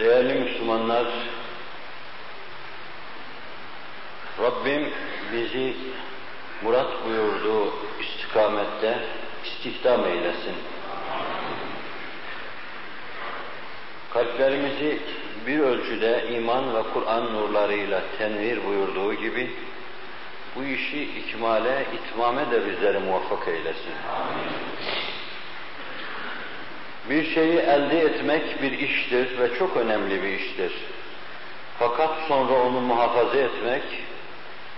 Değerli Müslümanlar, Rabbim bizi murat buyurduğu istikamette istihdam eylesin. Kalplerimizi bir ölçüde iman ve Kur'an nurlarıyla tenvir buyurduğu gibi bu işi ikmale, itmame de bizleri muvaffak eylesin. Bir şeyi elde etmek bir iştir ve çok önemli bir iştir. Fakat sonra onu muhafaza etmek,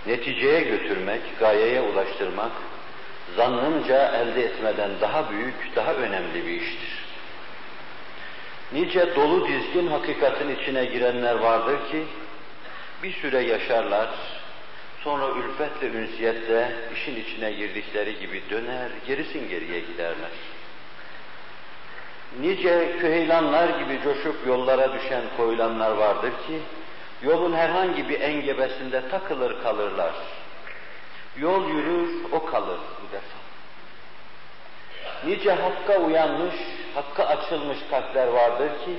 neticeye götürmek, gayeye ulaştırmak, zannımca elde etmeden daha büyük, daha önemli bir iştir. Nice dolu dizgin hakikatin içine girenler vardır ki, bir süre yaşarlar, sonra ülfet ve ünsiyetle işin içine girdikleri gibi döner, gerisin geriye giderler. Nice küheylanlar gibi coşup yollara düşen koyulanlar vardır ki, yolun herhangi bir engebesinde takılır kalırlar. Yol yürür, o kalır bu defa. Nice hakka uyanmış, hakka açılmış kalpler vardır ki,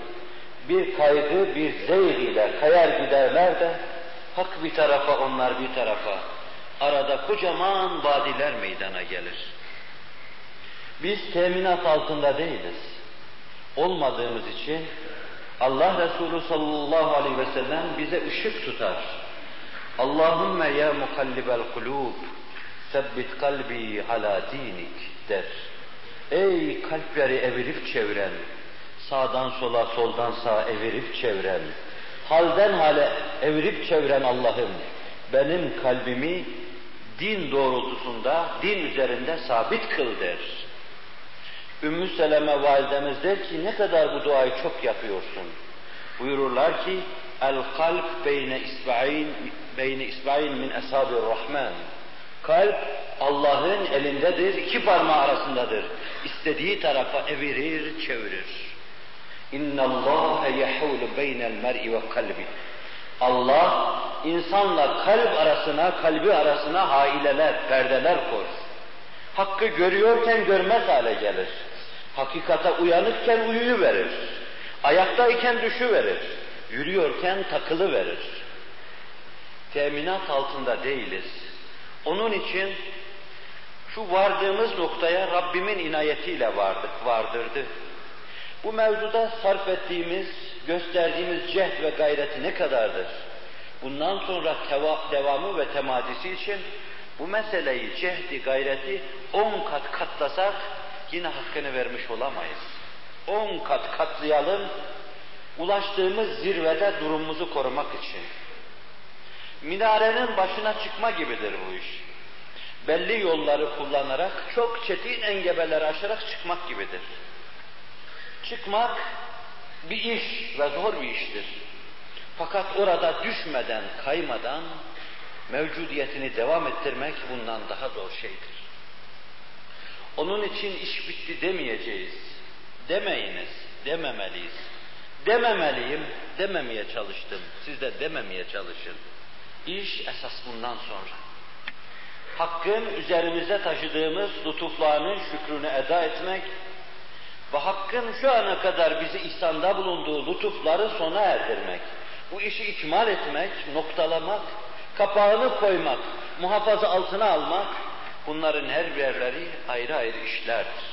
bir kaygı, bir zeyg ile kayar giderler de, hak bir tarafa, onlar bir tarafa. Arada kocaman vadiler meydana gelir. Biz teminat altında değiliz olmadığımız için Allah Resulü sallallahu aleyhi ve sellem bize ışık tutar. Allahümme ya mukallibel kulub sebbit kalbi ala dinik der. Ey kalpleri evirip çeviren, sağdan sola, soldan sağa evirip çeviren, halden hale evirip çeviren Allah'ım, benim kalbimi din doğrultusunda, din üzerinde sabit kıl der. Ümmü Seleme validemiz der ki ne kadar bu duayı çok yapıyorsun. Buyururlar ki el kalp beyne isba'in beyne isba'in min eshabir rahman. Kalp Allah'ın elindedir, iki parmağı arasındadır. İstediği tarafa evirir, çevirir. İnna Allah yahulu beynel mer'i ve kalbi. Allah insanla kalp arasına, kalbi arasına haileler, perdeler koyar. Hakkı görüyorken görmez hale gelir. Hakikata uyanıkken uyuyu verir. Ayaktayken düşü verir. Yürüyorken takılı verir. Teminat altında değiliz. Onun için şu vardığımız noktaya Rabbimin inayetiyle vardık, vardırdı. Bu mevzuda sarf ettiğimiz, gösterdiğimiz cehd ve gayreti ne kadardır? Bundan sonra devamı ve temadisi için bu meseleyi, cehdi, gayreti on kat katlasak yine hakkını vermiş olamayız. On kat katlayalım, ulaştığımız zirvede durumumuzu korumak için. Minarenin başına çıkma gibidir bu iş. Belli yolları kullanarak, çok çetin engebeleri aşarak çıkmak gibidir. Çıkmak bir iş ve zor bir iştir. Fakat orada düşmeden, kaymadan mevcudiyetini devam ettirmek bundan daha zor şeydir. Onun için iş bitti demeyeceğiz. Demeyiniz, dememeliyiz. Dememeliyim, dememeye çalıştım. Siz de dememeye çalışın. İş esas bundan sonra. Hakkın üzerimize taşıdığımız lütuflarının şükrünü eda etmek ve Hakk'ın şu ana kadar bizi ihsanda bulunduğu lütufları sona erdirmek. Bu işi ikmal etmek, noktalamak, kapağını koymak, muhafaza altına almak, bunların her birleri ayrı ayrı işlerdir.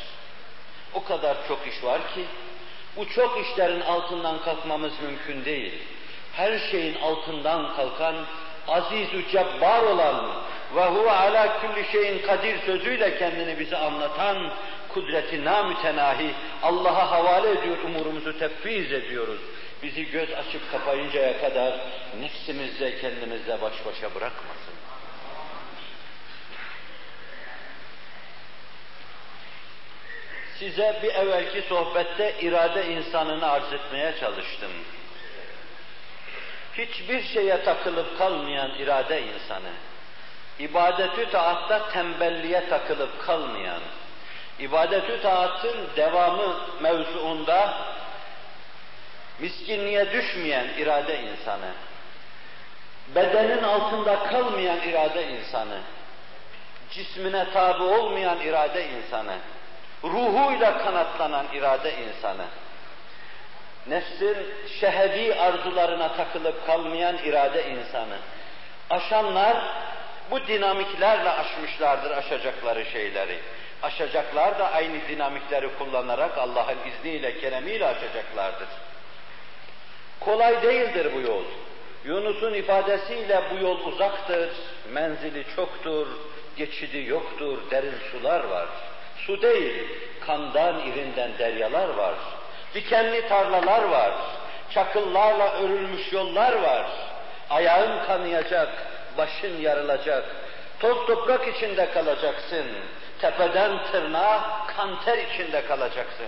O kadar çok iş var ki, bu çok işlerin altından kalkmamız mümkün değil. Her şeyin altından kalkan, aziz-ü cebbar olan ve huve ala külli şeyin kadir sözüyle kendini bize anlatan kudreti namütenahi Allah'a havale ediyor, umurumuzu tefviz ediyoruz. Bizi göz açıp kapayıncaya kadar nefsimizle kendimizle baş başa bırakmasın. Size bir evvelki sohbette irade insanını arz etmeye çalıştım. Hiçbir şeye takılıp kalmayan irade insanı, ibadetü taatta tembelliğe takılıp kalmayan, ibadetü taatın devamı mevzuunda miskinliğe düşmeyen irade insanı, bedenin altında kalmayan irade insanı, cismine tabi olmayan irade insanı, ruhuyla kanatlanan irade insanı, nefsin şehevi arzularına takılıp kalmayan irade insanı. Aşanlar bu dinamiklerle aşmışlardır aşacakları şeyleri. Aşacaklar da aynı dinamikleri kullanarak Allah'ın izniyle, keremiyle aşacaklardır. Kolay değildir bu yol. Yunus'un ifadesiyle bu yol uzaktır, menzili çoktur, geçidi yoktur, derin sular var. Su değil, kandan irinden deryalar var. Dikenli tarlalar var. Çakıllarla örülmüş yollar var. Ayağın kanayacak, başın yarılacak. Toz toprak içinde kalacaksın. Tepeden tırnağa kanter içinde kalacaksın.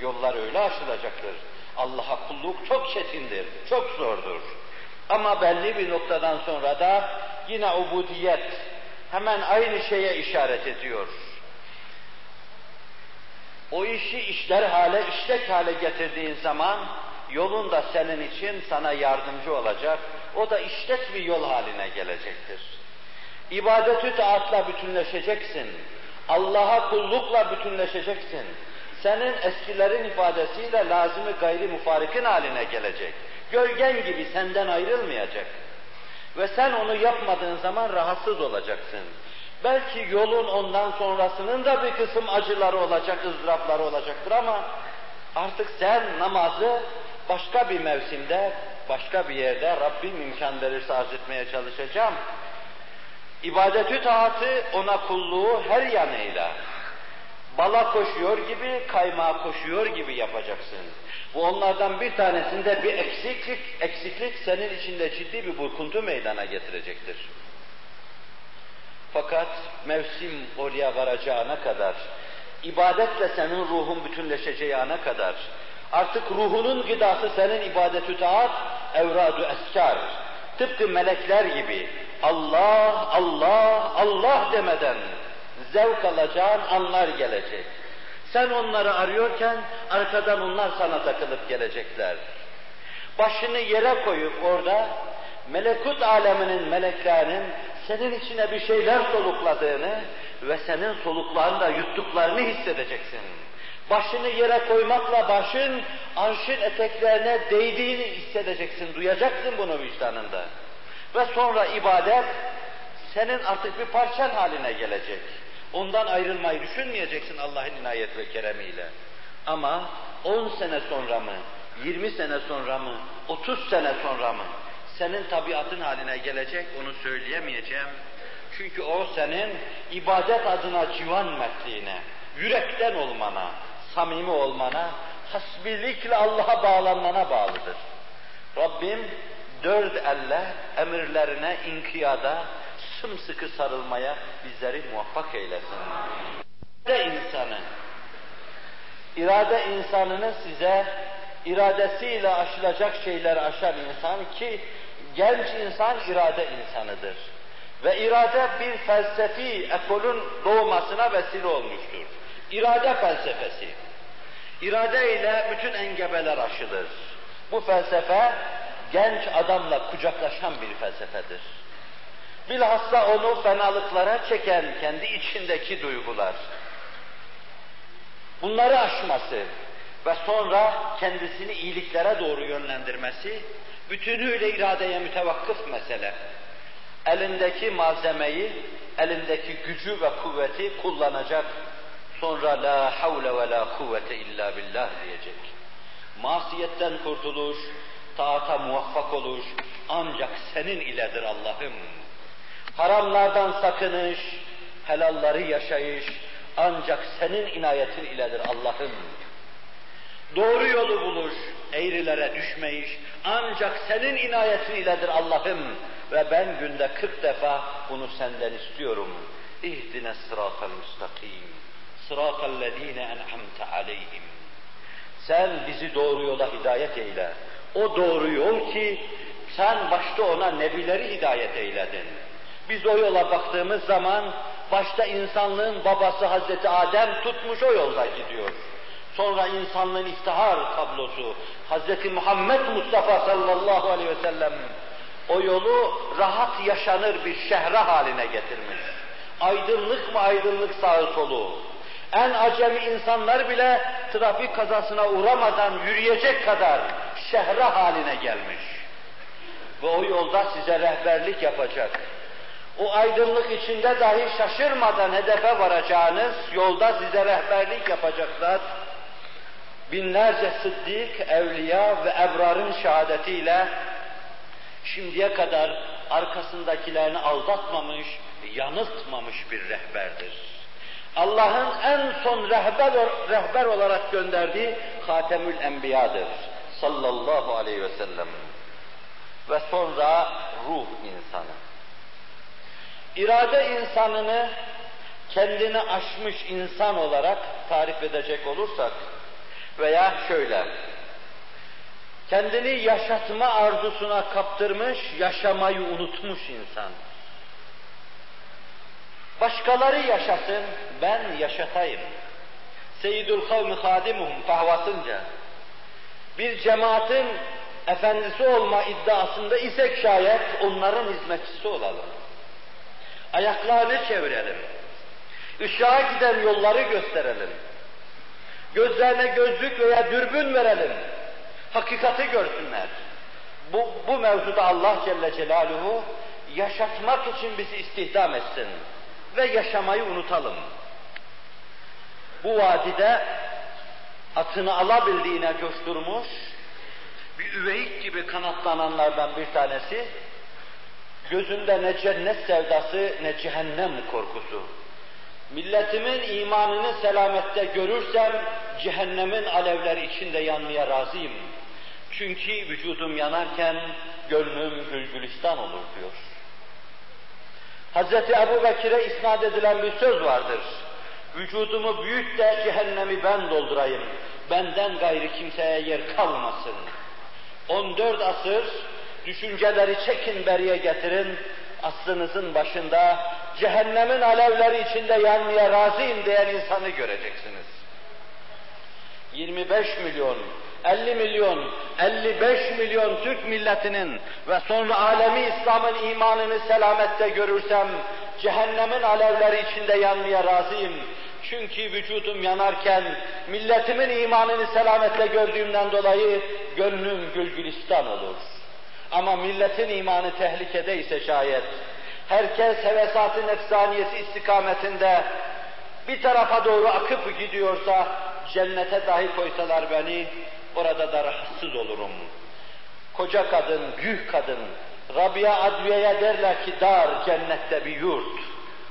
Yollar öyle aşılacaktır. Allah'a kulluk çok çetindir, çok zordur. Ama belli bir noktadan sonra da yine ubudiyet hemen aynı şeye işaret ediyor. O işi işler hale, işlek hale getirdiğin zaman yolun da senin için sana yardımcı olacak. O da işlek bir yol haline gelecektir. İbadetü taatla bütünleşeceksin. Allah'a kullukla bütünleşeceksin. Senin eskilerin ifadesiyle lazımı gayri mufarikin haline gelecek. Gölgen gibi senden ayrılmayacak. Ve sen onu yapmadığın zaman rahatsız olacaksın. Belki yolun ondan sonrasının da bir kısım acıları olacak, ızdırapları olacaktır ama artık sen namazı başka bir mevsimde, başka bir yerde Rabbim imkan verirse arz etmeye çalışacağım. İbadetü taatı ona kulluğu her yanıyla, bala koşuyor gibi, kaymağa koşuyor gibi yapacaksın. Bu onlardan bir tanesinde bir eksiklik, eksiklik senin içinde ciddi bir burkuntu meydana getirecektir. Fakat mevsim oraya varacağına kadar, ibadetle senin ruhun bütünleşeceği ana kadar, artık ruhunun gıdası senin ibadetü taat, evradu eskar, tıpkı melekler gibi Allah, Allah, Allah demeden zevk alacağın anlar gelecek. Sen onları arıyorken arkadan onlar sana takılıp gelecekler. Başını yere koyup orada melekut aleminin meleklerinin senin içine bir şeyler solukladığını ve senin soluklarında yuttuklarını hissedeceksin. Başını yere koymakla başın arşın eteklerine değdiğini hissedeceksin, duyacaksın bunu vicdanında. Ve sonra ibadet senin artık bir parçan haline gelecek. Ondan ayrılmayı düşünmeyeceksin Allah'ın inayet ve keremiyle. Ama 10 sene sonra mı, 20 sene sonra mı, 30 sene sonra mı senin tabiatın haline gelecek onu söyleyemeyeceğim. Çünkü o senin ibadet adına civan mertliğine, yürekten olmana, samimi olmana, hasbilikle Allah'a bağlanmana bağlıdır. Rabbim dört elle emirlerine inkiyada, sımsıkı sarılmaya bizleri muvaffak eylesin. İrade insanı, irade insanını size iradesiyle aşılacak şeyler aşan insan ki genç insan irade insanıdır. Ve irade bir felsefi ekolün doğmasına vesile olmuştur. İrade felsefesi. İrade ile bütün engebeler aşılır. Bu felsefe genç adamla kucaklaşan bir felsefedir. Bilhassa onu fenalıklara çeken kendi içindeki duygular. Bunları aşması ve sonra kendisini iyiliklere doğru yönlendirmesi bütünüyle iradeye mütevakkıf mesele. Elindeki malzemeyi, elindeki gücü ve kuvveti kullanacak. Sonra la havle ve la kuvvete illa billah diyecek. Masiyetten kurtuluş, taata muvaffak oluş ancak senin iledir Allah'ım. Haramlardan sakınış, helalları yaşayış ancak senin inayetin iledir Allah'ım. Doğru yolu buluş, eğrilere düşmeyiş ancak senin inayetin iledir Allah'ım. Ve ben günde kırk defa bunu senden istiyorum. İhdine sıratal müstakim. Sıratal lezine en'amte aleyhim. Sen bizi doğru yola hidayet eyle. O doğru yol ki sen başta ona nebileri hidayet eyledin. Biz o yola baktığımız zaman başta insanlığın babası Hazreti Adem tutmuş o yolda gidiyor. Sonra insanlığın iftihar tablosu Hazreti Muhammed Mustafa sallallahu aleyhi ve sellem o yolu rahat yaşanır bir şehre haline getirmiş. Aydınlık mı aydınlık sağı solu, En acemi insanlar bile trafik kazasına uğramadan yürüyecek kadar şehre haline gelmiş. Ve o yolda size rehberlik yapacak. O aydınlık içinde dahi şaşırmadan hedefe varacağınız yolda size rehberlik yapacaklar. Binlerce sıddık, evliya ve ebrarın şehadetiyle şimdiye kadar arkasındakilerini aldatmamış, yanıltmamış bir rehberdir. Allah'ın en son rehber, rehber olarak gönderdiği Hatemül Enbiya'dır. Sallallahu aleyhi ve sellem. Ve sonra ruh insanı. İrade insanını kendini aşmış insan olarak tarif edecek olursak veya şöyle, kendini yaşatma arzusuna kaptırmış, yaşamayı unutmuş insan. Başkaları yaşasın, ben yaşatayım. Seyyidül kavmi hadimuhum fahvasınca. Bir cemaatin efendisi olma iddiasında isek şayet onların hizmetçisi olalım. Ayaklarını çevirelim. Işığa giden yolları gösterelim. Gözlerine gözlük veya dürbün verelim. Hakikati görsünler. Bu, bu mevzuda Allah Celle Celaluhu yaşatmak için bizi istihdam etsin ve yaşamayı unutalım. Bu vadide atını alabildiğine coşturmuş, bir üveyik gibi kanatlananlardan bir tanesi, gözünde ne cennet sevdası ne cehennem korkusu. Milletimin imanını selamette görürsem, cehennemin alevleri içinde yanmaya razıyım. Çünkü vücudum yanarken gönlüm gülgülistan olur diyor. Hz. Ebu Bekir'e isnat edilen bir söz vardır. Vücudumu büyüt de cehennemi ben doldurayım. Benden gayri kimseye yer kalmasın. 14 asır düşünceleri çekin beriye getirin. Aslınızın başında cehennemin alevleri içinde yanmaya razıyım diyen insanı göreceksiniz. 25 milyon, 50 milyon, 55 milyon Türk milletinin ve sonra alemi İslam'ın imanını selamette görürsem, cehennemin alevleri içinde yanmaya razıyım. Çünkü vücudum yanarken, milletimin imanını selamette gördüğümden dolayı gönlüm gülgülistan olur. Ama milletin imanı tehlikede ise şayet, herkes hevesat-ı nefsaniyesi istikametinde bir tarafa doğru akıp gidiyorsa, cennete dahi koysalar beni, orada da rahatsız olurum. Koca kadın, büyük kadın, Rabia Adviye'ye derler ki dar cennette bir yurt,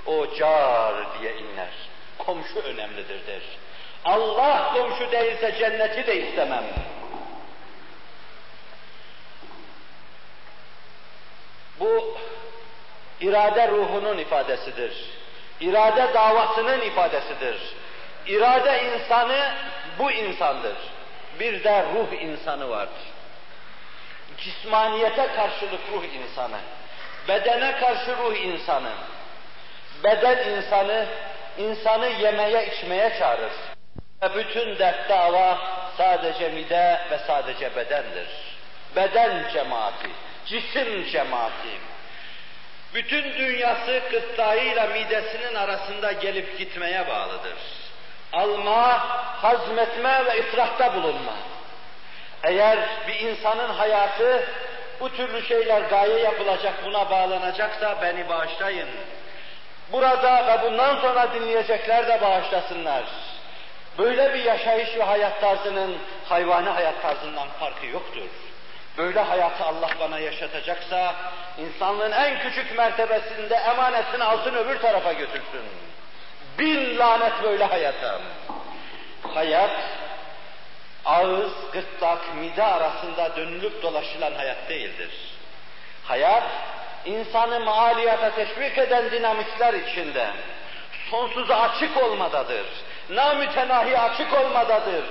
o car diye inler. Komşu önemlidir der. Allah komşu değilse cenneti de istemem. Bu irade ruhunun ifadesidir. İrade davasının ifadesidir. İrade insanı bu insandır. Bir de ruh insanı vardır. Cismaniyete karşılık ruh insanı. Bedene karşı ruh insanı. Beden insanı, insanı yemeye içmeye çağırır. Ve bütün dert dava sadece mide ve sadece bedendir. Beden cemaati, cisim cemaati. Bütün dünyası gıddayla midesinin arasında gelip gitmeye bağlıdır. Alma, hazmetme ve israfta bulunma. Eğer bir insanın hayatı bu türlü şeyler gaye yapılacak, buna bağlanacaksa beni bağışlayın. Burada ve bundan sonra dinleyecekler de bağışlasınlar. Böyle bir yaşayış ve hayat tarzının hayvani hayat tarzından farkı yoktur. Böyle hayatı Allah bana yaşatacaksa, insanlığın en küçük mertebesinde emanetini altın öbür tarafa götürsün. Bin lanet böyle hayata. Hayat, ağız, gırtlak, mide arasında dönülüp dolaşılan hayat değildir. Hayat, insanı maaliyata teşvik eden dinamikler içinde, sonsuza açık olmadadır. Namütenahi açık olmadadır.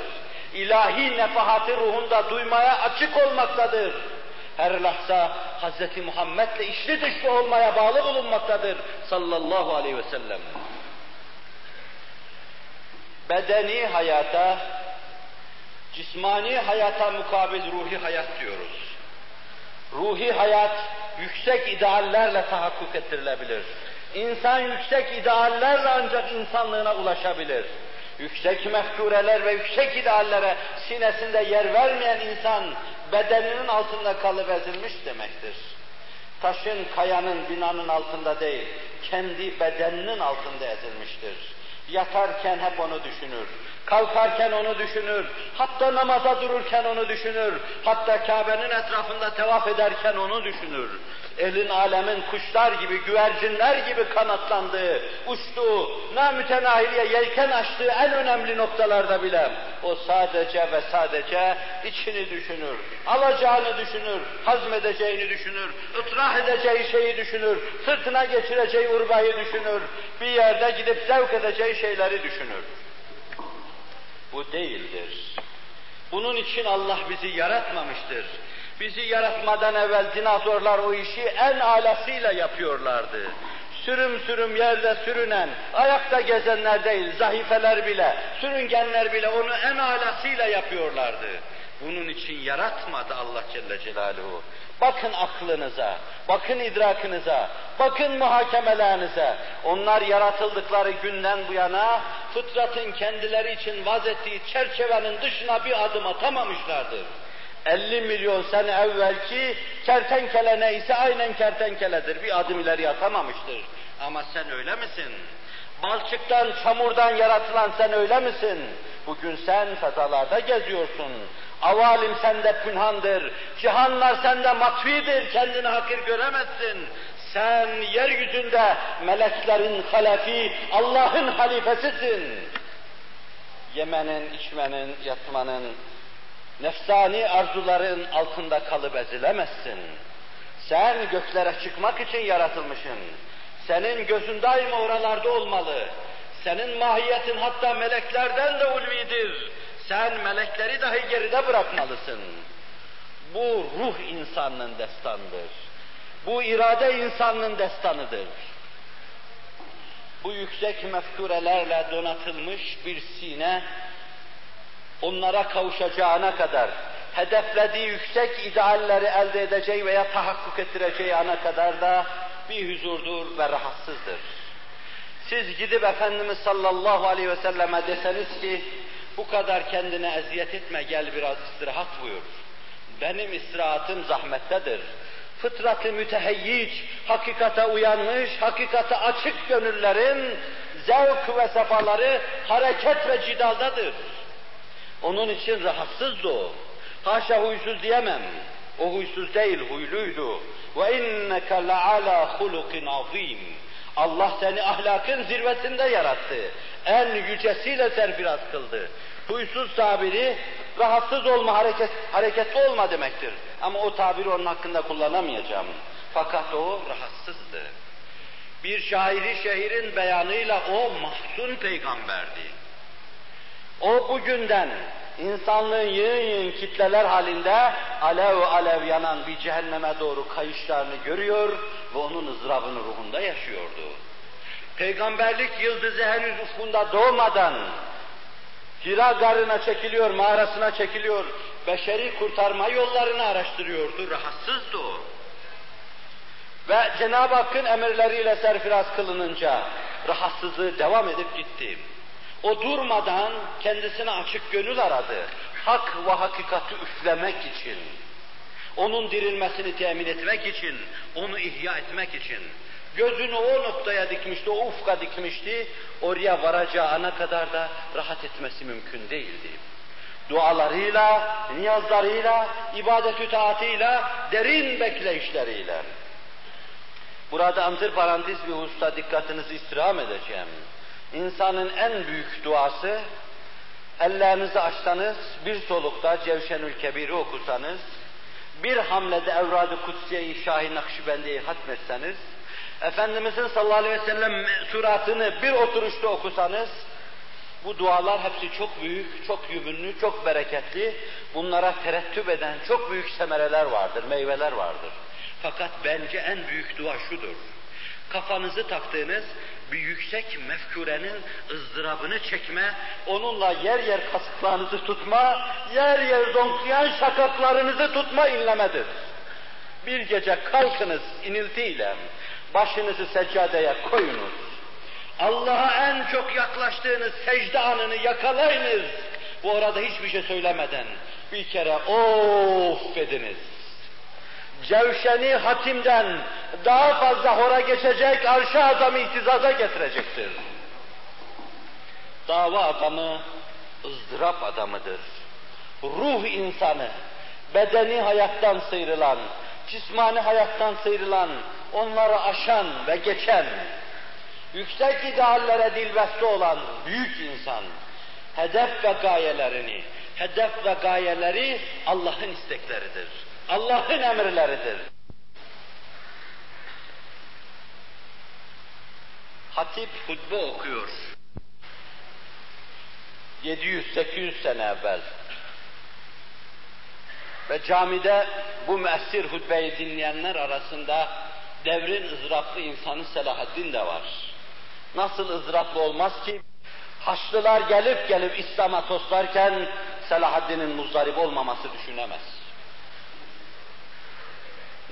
İlahi nefahatı ruhunda duymaya açık olmaktadır. Her lahza Hz. Muhammed'le içli dışlı olmaya bağlı bulunmaktadır sallallahu aleyhi ve sellem. Bedeni hayata, cismani hayata mukabil ruhi hayat diyoruz. Ruhi hayat yüksek ideallerle tahakkuk ettirilebilir. İnsan yüksek ideallerle ancak insanlığına ulaşabilir. Yüksek mefkureler ve yüksek ideallere sinesinde yer vermeyen insan bedeninin altında kalıp ezilmiş demektir. Taşın, kayanın, binanın altında değil, kendi bedeninin altında ezilmiştir. Yatarken hep onu düşünür. Kalkarken onu düşünür. Hatta namaza dururken onu düşünür. Hatta Kabe'nin etrafında tevaf ederken onu düşünür elin alemin kuşlar gibi, güvercinler gibi kanatlandığı, uçtuğu, namütenahiliye yelken açtığı en önemli noktalarda bile o sadece ve sadece içini düşünür, alacağını düşünür, hazmedeceğini düşünür, ıtrah edeceği şeyi düşünür, sırtına geçireceği urbayı düşünür, bir yerde gidip zevk edeceği şeyleri düşünür. Bu değildir. Bunun için Allah bizi yaratmamıştır. Bizi yaratmadan evvel dinozorlar o işi en alasıyla yapıyorlardı. Sürüm sürüm yerde sürünen, ayakta gezenler değil, zahifeler bile, sürüngenler bile onu en alasıyla yapıyorlardı. Bunun için yaratmadı Allah Celle Celaluhu. Bakın aklınıza, bakın idrakınıza, bakın muhakemelerinize. Onlar yaratıldıkları günden bu yana fıtratın kendileri için vaz ettiği çerçevenin dışına bir adım atamamışlardır. 50 milyon sene evvelki kertenkele neyse aynen kertenkeledir. Bir adım ileri atamamıştır. Ama sen öyle misin? Balçıktan, çamurdan yaratılan sen öyle misin? Bugün sen fezalarda geziyorsun. Avalim sende pünhandır. Cihanlar sende matvidir. Kendini hakir göremezsin. Sen yeryüzünde meleklerin halefi, Allah'ın halifesisin. Yemenin, içmenin, yatmanın, nefsani arzuların altında kalıp ezilemezsin. Sen göklere çıkmak için yaratılmışsın. Senin gözün daima oralarda olmalı. Senin mahiyetin hatta meleklerden de ulvidir. Sen melekleri dahi geride bırakmalısın. Bu ruh insanının destanıdır. Bu irade insanının destanıdır. Bu yüksek mefkurelerle donatılmış bir sine, onlara kavuşacağına kadar, hedeflediği yüksek idealleri elde edeceği veya tahakkuk ettireceği ana kadar da bir huzurdur ve rahatsızdır. Siz gidip Efendimiz sallallahu aleyhi ve selleme deseniz ki, bu kadar kendine eziyet etme gel biraz istirahat buyur. Benim istirahatım zahmettedir. Fıtratı müteheyyic, hakikate uyanmış, hakikate açık gönüllerin zevk ve sefaları hareket ve cidaldadır. Onun için rahatsızdı o. Haşa huysuz diyemem. O huysuz değil, huyluydu. Ve inneke le'ala hulukin azim. Allah seni ahlakın zirvesinde yarattı. En yücesiyle serfiraz kıldı. Huysuz tabiri rahatsız olma, hareket, hareketli olma demektir. Ama o tabiri onun hakkında kullanamayacağım. Fakat o rahatsızdı. Bir şairi şehrin beyanıyla o mahzun peygamberdi. O bugünden insanlığın yığın yığın kitleler halinde alev alev yanan bir cehenneme doğru kayışlarını görüyor ve onun ızdırabını ruhunda yaşıyordu. Peygamberlik yıldızı henüz ufkunda doğmadan Hira garına çekiliyor, mağarasına çekiliyor, beşeri kurtarma yollarını araştırıyordu, rahatsızdı o. Ve Cenab-ı Hakk'ın emirleriyle serfiraz kılınınca rahatsızlığı devam edip gitti. O durmadan kendisine açık gönül aradı. Hak ve hakikati üflemek için. Onun dirilmesini temin etmek için, onu ihya etmek için. Gözünü o noktaya dikmişti, o ufka dikmişti. Oraya varacağı ana kadar da rahat etmesi mümkün değildi. Dualarıyla, niyazlarıyla, ibadet-ü taatıyla, derin bekleyişleriyle. Burada antır parantez bir hususta dikkatinizi istirham edeceğim. İnsanın en büyük duası, ellerinizi açsanız, bir solukta Cevşenül Kebir'i okusanız, bir hamlede Evrad-ı Kutsiye-i Şahi Nakşibendi'yi hatmetseniz, Efendimizin sallallahu aleyhi ve sellem suratını bir oturuşta okusanız, bu dualar hepsi çok büyük, çok yümünlü, çok bereketli. Bunlara terettüp eden çok büyük semereler vardır, meyveler vardır. Fakat bence en büyük dua şudur. Kafanızı taktığınız bir yüksek mefkurenin ızdırabını çekme, onunla yer yer kasıklarınızı tutma, yer yer zonklayan şakaklarınızı tutma inlemedir. Bir gece kalkınız iniltiyle, başınızı seccadeye koyunuz. Allah'a en çok yaklaştığınız secde anını yakalayınız. Bu arada hiçbir şey söylemeden bir kere of ediniz. Cevşeni hatimden daha fazla hora geçecek, arşa adamı ihtizaza getirecektir. Dava adamı ızdırap adamıdır. Ruh insanı, bedeni hayattan sıyrılan, cismani hayattan sıyrılan, onları aşan ve geçen, yüksek ideallere dilbeste olan büyük insan, hedef ve gayelerini, hedef ve gayeleri Allah'ın istekleridir. Allah'ın emirleridir. Hatip hutbe okuyor. 700-800 sene evvel. Ve camide bu müessir hutbeyi dinleyenler arasında devrin ızdıraplı insanı Selahaddin de var. Nasıl ızdıraplı olmaz ki? Haçlılar gelip gelip İslam'a toslarken Selahaddin'in muzdarip olmaması düşünemez.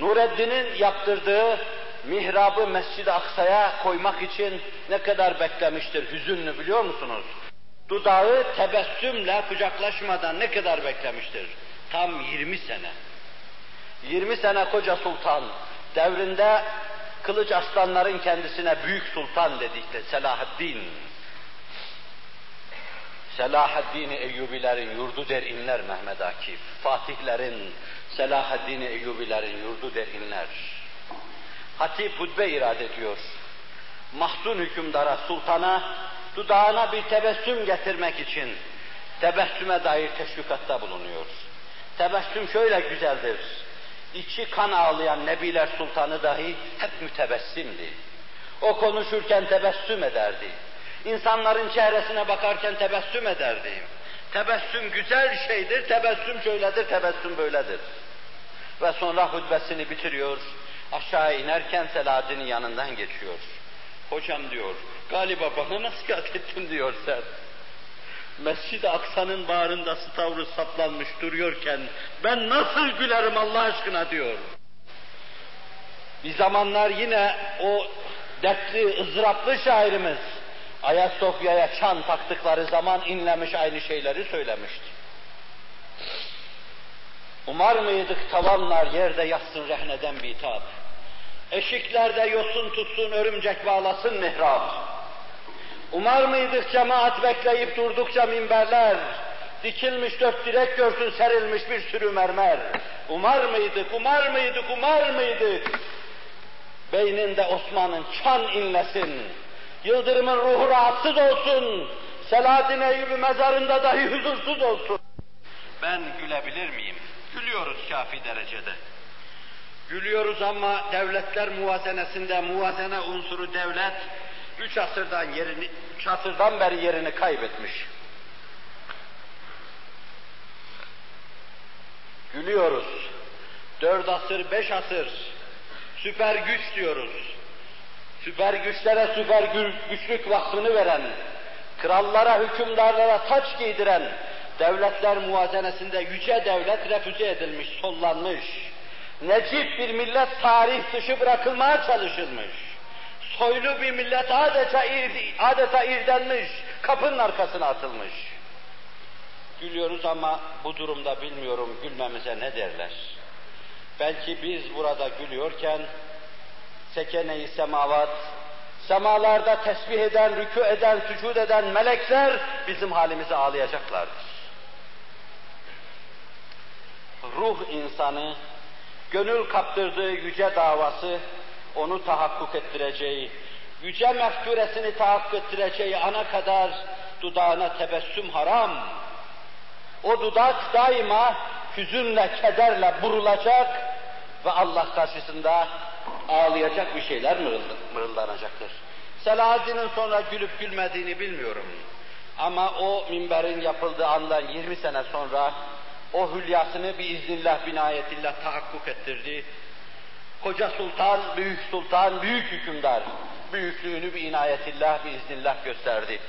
Nureddin'in yaptırdığı mihrabı Mescid-i Aksa'ya koymak için ne kadar beklemiştir hüzünlü biliyor musunuz? Dudağı tebessümle kucaklaşmadan ne kadar beklemiştir? Tam 20 sene. 20 sene koca sultan devrinde kılıç aslanların kendisine büyük sultan dedikleri Selahaddin. Selahaddin Eyyubilerin yurdu der inler Mehmet Akif. Fatihlerin, Selahaddin Eyyubilerin yurdu der inler. Hatip hutbe irade ediyor. Mahzun hükümdara, sultana, dudağına bir tebessüm getirmek için tebessüme dair teşvikatta bulunuyor. Tebessüm şöyle güzeldir. İçi kan ağlayan Nebiler Sultanı dahi hep mütebessimdi. O konuşurken tebessüm ederdi. İnsanların çehresine bakarken tebessüm ederdi. Tebessüm güzel şeydir, tebessüm şöyledir, tebessüm böyledir. Ve sonra hutbesini bitiriyor, aşağı inerken Selahaddin'in yanından geçiyor. Hocam diyor, galiba bana nasihat ettin diyor sen. Mescid-i Aksa'nın bağrında stavru saplanmış duruyorken ben nasıl gülerim Allah aşkına diyor. Bir zamanlar yine o dertli, ızdıraplı şairimiz Ayasofya'ya çan taktıkları zaman inlemiş aynı şeyleri söylemişti. Umar mıydık tavanlar yerde yatsın rehneden bitap. Eşiklerde yosun tutsun örümcek bağlasın mihrap. Umar mıydık cemaat bekleyip durdukça minberler, dikilmiş dört direk görsün serilmiş bir sürü mermer. Umar mıydık, umar mıydık, umar mıydık? Beyninde Osman'ın çan inlesin, Yıldırım'ın ruhu rahatsız olsun, Selahaddin Eyyubi mezarında dahi huzursuz olsun. Ben gülebilir miyim? Gülüyoruz kafi derecede. Gülüyoruz ama devletler muvazenesinde muvazene unsuru devlet üç asırdan yerini, üç asırdan beri yerini kaybetmiş. Gülüyoruz. Dört asır, beş asır süper güç diyoruz. Süper güçlere süper güçlük vasfını veren, krallara, hükümdarlara taç giydiren, devletler muvazenesinde yüce devlet refüze edilmiş, sollanmış. Necip bir millet tarih dışı bırakılmaya çalışılmış. Soylu bir millet adeta, ir, adeta irdenmiş, kapının arkasına atılmış. Gülüyoruz ama bu durumda bilmiyorum gülmemize ne derler. Belki biz burada gülüyorken sekene-i semavat, semalarda tesbih eden, rükû eden, sücud eden melekler bizim halimize ağlayacaklardır. Ruh insanı, gönül kaptırdığı yüce davası, onu tahakkuk ettireceği, yüce mefturesini tahakkuk ettireceği ana kadar dudağına tebessüm haram. O dudak daima hüzünle, kederle burulacak ve Allah karşısında ağlayacak bir şeyler mırıldanacaktır. Selahaddin'in sonra gülüp gülmediğini bilmiyorum. Ama o minberin yapıldığı andan 20 sene sonra o hülyasını bir iznillah binayetillah tahakkuk ettirdi. Koca sultan, büyük sultan, büyük hükümdar büyüklüğünü bir inayetillah, bir iznillah gösterdi.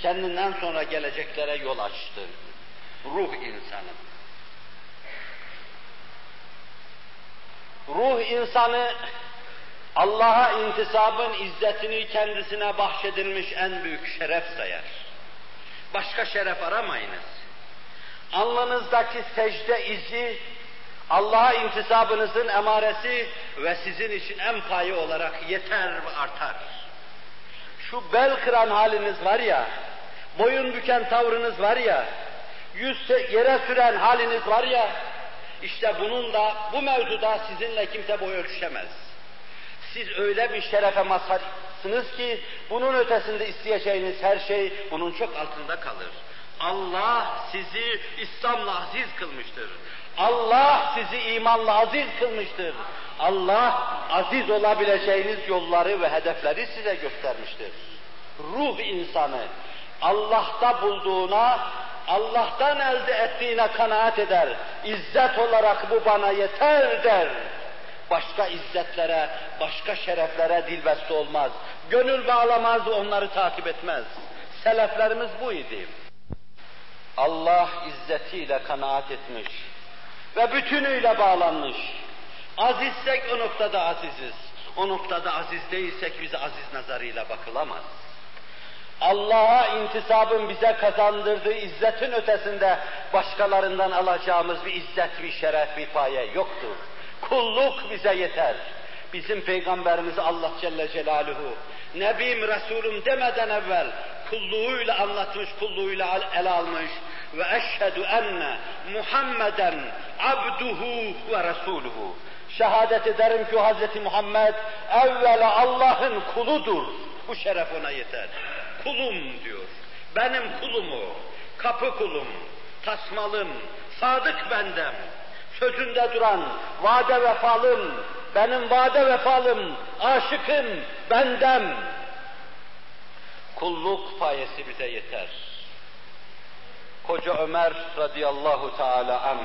Kendinden sonra geleceklere yol açtı. Ruh insanı. Ruh insanı Allah'a intisabın izzetini kendisine bahşedilmiş en büyük şeref sayar. Başka şeref aramayınız. Alnınızdaki secde izi, Allah'a intisabınızın emaresi ve sizin için en payı olarak yeter ve artar. Şu bel kıran haliniz var ya, boyun büken tavrınız var ya, yüz yere süren haliniz var ya, işte bunun da, bu mevzuda sizinle kimse boy ölçüşemez. Siz öyle bir şerefe mazharsınız ki, bunun ötesinde isteyeceğiniz her şey bunun çok altında kalır. Allah sizi İslam'la aziz kılmıştır. Allah sizi imanla aziz kılmıştır. Allah aziz olabileceğiniz yolları ve hedefleri size göstermiştir. Ruh insanı Allah'ta bulduğuna, Allah'tan elde ettiğine kanaat eder. İzzet olarak bu bana yeter der. Başka izzetlere, başka şereflere dilbeste olmaz. Gönül bağlamaz, onları takip etmez. Seleflerimiz bu idi. Allah izzetiyle kanaat etmiş ve bütünüyle bağlanmış. Azizsek o noktada aziziz. O noktada aziz değilsek bize aziz nazarıyla bakılamaz. Allah'a intisabın bize kazandırdığı izzetin ötesinde başkalarından alacağımız bir izzet, bir şeref, bir paye yoktur. Kulluk bize yeter. Bizim Peygamberimiz Allah Celle Celaluhu, Nebim Resulüm demeden evvel kulluğuyla anlatmış, kulluğuyla ele almış ve eşhedü enne Muhammeden abduhu ve resuluhu. Şehadet ederim ki Hz. Muhammed evvela Allah'ın kuludur. Bu şeref ona yeter. Kulum diyor. Benim kulum o. Kapı kulum, tasmalım, sadık bendem. Sözünde duran, vade vefalım, benim vade vefalım, aşıkım, bendem. Kulluk payesi bize yeter. Koca Ömer radıyallahu teala an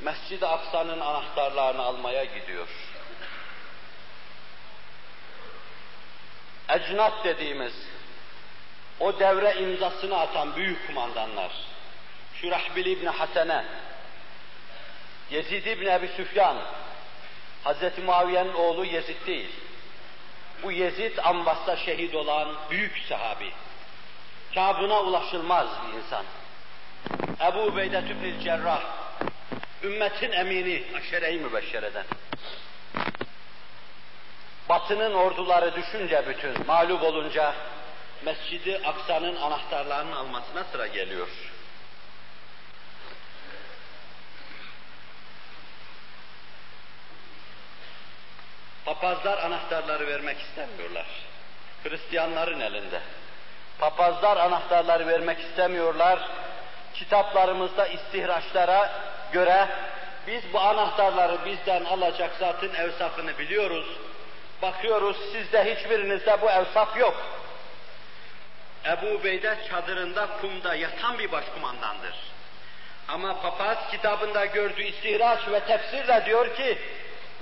Mescid-i Aksa'nın anahtarlarını almaya gidiyor. Ecnat dediğimiz o devre imzasını atan büyük kumandanlar, Şurahbil İbni Hasene, Yezid İbni Ebi Süfyan, Hz. Muaviye'nin oğlu Yezid değil. Bu Yezid Ambas'ta şehit olan büyük sahabi. Kabına ulaşılmaz bir insan. Ebu Ubeyde Tübnil Cerrah, ümmetin emini, aşere-i mübeşşereden. Batının orduları düşünce bütün, mağlup olunca Mescidi Aksa'nın anahtarlarını almasına sıra geliyor. Papazlar anahtarları vermek istemiyorlar. Hristiyanların elinde. Papazlar anahtarları vermek istemiyorlar. Kitaplarımızda istihraçlara göre biz bu anahtarları bizden alacak zatın evsafını biliyoruz. Bakıyoruz sizde hiçbirinizde bu evsaf yok. Ebu Beyde çadırında kumda yatan bir başkumandandır. Ama papaz kitabında gördüğü istihraç ve tefsirle diyor ki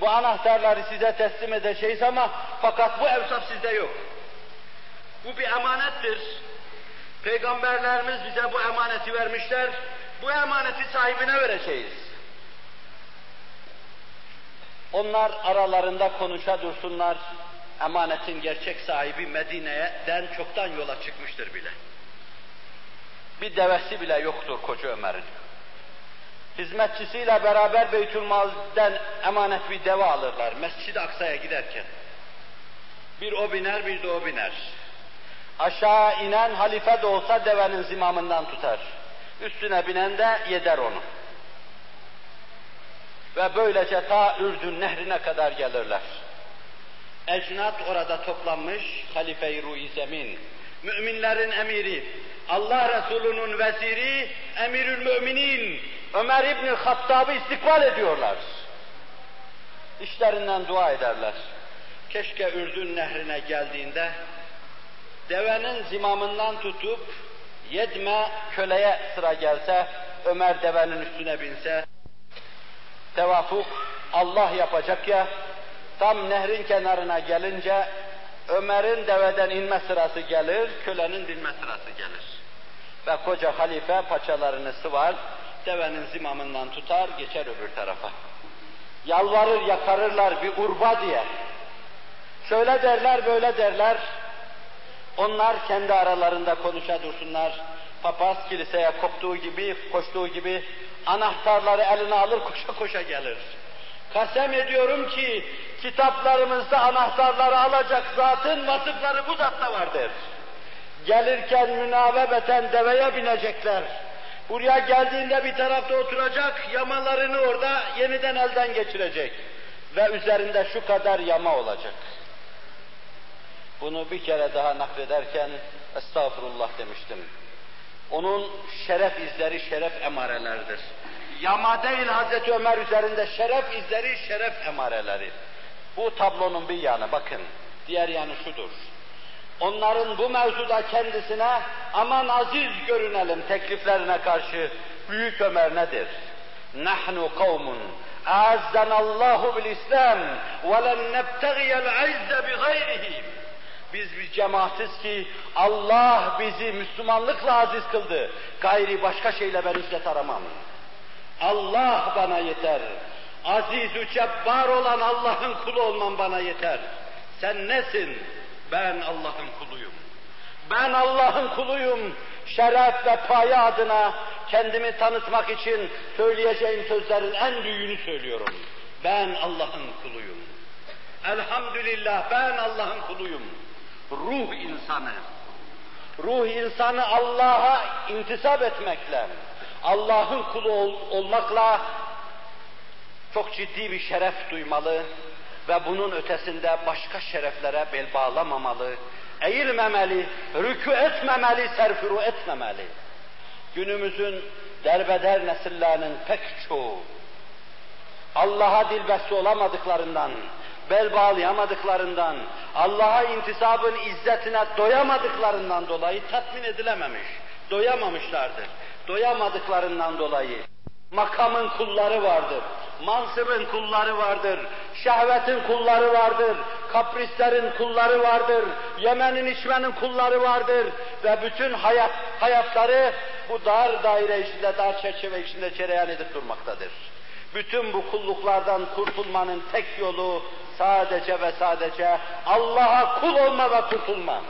bu anahtarları size teslim edeceğiz ama fakat bu evsaf sizde yok. Bu bir emanettir. Peygamberlerimiz bize bu emaneti vermişler. Bu emaneti sahibine vereceğiz. Onlar aralarında konuşa dursunlar. Emanetin gerçek sahibi Medine'den çoktan yola çıkmıştır bile. Bir devesi bile yoktur koca Ömer'in. Hizmetçisiyle beraber Beytülmal'den emanet bir deve alırlar Mescid-i Aksa'ya giderken. Bir o biner, bir de o biner. Aşağı inen halife de olsa devenin zimamından tutar. Üstüne binen de yeder onu. Ve böylece ta Ürdün nehrine kadar gelirler. Ecnat orada toplanmış, halife-i ruh zemin, müminlerin emiri, Allah Resulü'nün veziri, emirül müminin, Ömer İbni Hattab'ı istikbal ediyorlar. İşlerinden dua ederler. Keşke Ürdün nehrine geldiğinde devenin zimamından tutup yedme köleye sıra gelse, Ömer devenin üstüne binse, tevafuk Allah yapacak ya, tam nehrin kenarına gelince Ömer'in deveden inme sırası gelir, kölenin binme sırası gelir. Ve koca halife paçalarını sıvar, devenin zimamından tutar, geçer öbür tarafa. Yalvarır, yakarırlar bir urba diye. Şöyle derler, böyle derler. Onlar kendi aralarında konuşa dursunlar. Papaz kiliseye koptuğu gibi, koştuğu gibi anahtarları eline alır, koşa koşa gelir. Kasem ediyorum ki kitaplarımızda anahtarları alacak zatın vasıfları bu zatta vardır. Gelirken münavebeten deveye binecekler. Buraya geldiğinde bir tarafta oturacak, yamalarını orada yeniden elden geçirecek. Ve üzerinde şu kadar yama olacak. Bunu bir kere daha naklederken estağfurullah demiştim. Onun şeref izleri şeref emarelerdir. Yama değil Hazreti Ömer üzerinde şeref izleri şeref emareleri. Bu tablonun bir yanı bakın. Diğer yanı şudur. Onların bu mevzuda kendisine aman aziz görünelim tekliflerine karşı Büyük Ömer nedir? Nahnu kavmun İslam ve len nebtagiyel izze bi gayrihi. Biz bir cemaatiz ki Allah bizi Müslümanlıkla aziz kıldı. Gayri başka şeyle ben izzet aramam. Allah bana yeter. Aziz-ü cebbar olan Allah'ın kulu olmam bana yeter. Sen nesin? Ben Allah'ın kuluyum. Ben Allah'ın kuluyum. Şeref ve paye adına kendimi tanıtmak için söyleyeceğim sözlerin en büyüğünü söylüyorum. Ben Allah'ın kuluyum. Elhamdülillah ben Allah'ın kuluyum. Ruh insanı. Ruh insanı Allah'a intisap etmekle, Allah'ın kulu ol, olmakla çok ciddi bir şeref duymalı ve bunun ötesinde başka şereflere bel bağlamamalı, eğilmemeli, rükû etmemeli, serfuru etmemeli. Günümüzün derbeder nesillerinin pek çoğu Allah'a dilbeste olamadıklarından, bel bağlayamadıklarından, Allah'a intisabın izzetine doyamadıklarından dolayı tatmin edilememiş, doyamamışlardır. Doyamadıklarından dolayı makamın kulları vardır, mansıbın kulları vardır, şehvetin kulları vardır, kaprislerin kulları vardır, yemenin içmenin kulları vardır ve bütün hayat hayatları bu dar daire içinde, dar çerçeve içinde cereyan edip durmaktadır. Bütün bu kulluklardan kurtulmanın tek yolu sadece ve sadece Allah'a kul olma ve kurtulma.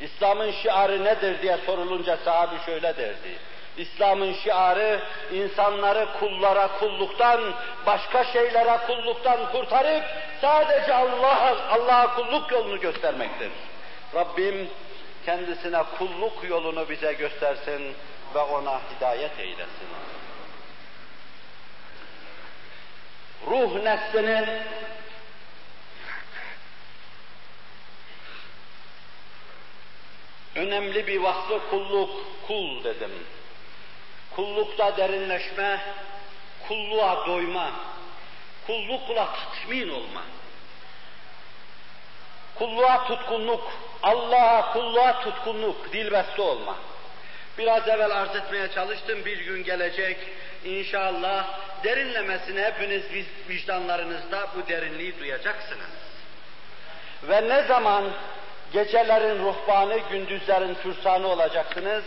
İslam'ın şiarı nedir diye sorulunca sahabi şöyle derdi. İslam'ın şiarı insanları kullara kulluktan, başka şeylere kulluktan kurtarıp sadece Allah'a Allah'a kulluk yolunu göstermektir. Rabbim kendisine kulluk yolunu bize göstersin ve ona hidayet eylesin. Ruh neslinin önemli bir vasfı kulluk, kul dedim. Kullukta derinleşme, kulluğa doyma, kullukla tatmin olma. Kulluğa tutkunluk, Allah'a kulluğa tutkunluk, dilbeste olma. Biraz evvel arz etmeye çalıştım, bir gün gelecek inşallah derinlemesine hepiniz vicdanlarınızda bu derinliği duyacaksınız. Ve ne zaman gecelerin ruhbanı, gündüzlerin fürsanı olacaksınız,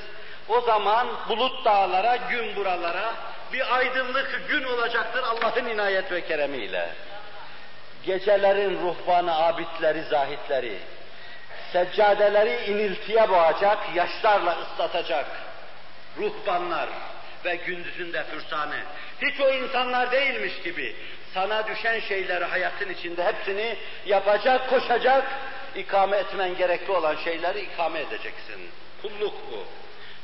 o zaman bulut dağlara, gün buralara bir aydınlık gün olacaktır Allah'ın inayet ve keremiyle. Gecelerin ruhbanı, abidleri, zahitleri, seccadeleri iniltiye boğacak, yaşlarla ıslatacak ruhbanlar ve gündüzünde fürsanı. Hiç o insanlar değilmiş gibi sana düşen şeyleri hayatın içinde hepsini yapacak, koşacak, ikame etmen gerekli olan şeyleri ikame edeceksin. Kulluk bu.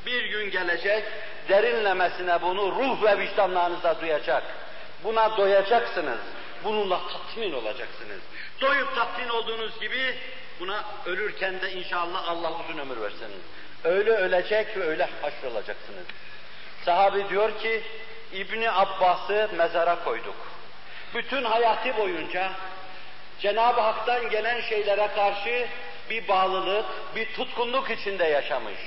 Bir gün gelecek, derinlemesine bunu ruh ve vicdanlarınızda duyacak. Buna doyacaksınız. Bununla tatmin olacaksınız. Doyup tatmin olduğunuz gibi buna ölürken de inşallah Allah uzun ömür versin. Öyle ölecek ve öyle haşrolacaksınız. Sahabi diyor ki, İbni Abbas'ı mezara koyduk. Bütün hayatı boyunca Cenab-ı Hak'tan gelen şeylere karşı bir bağlılık, bir tutkunluk içinde yaşamış.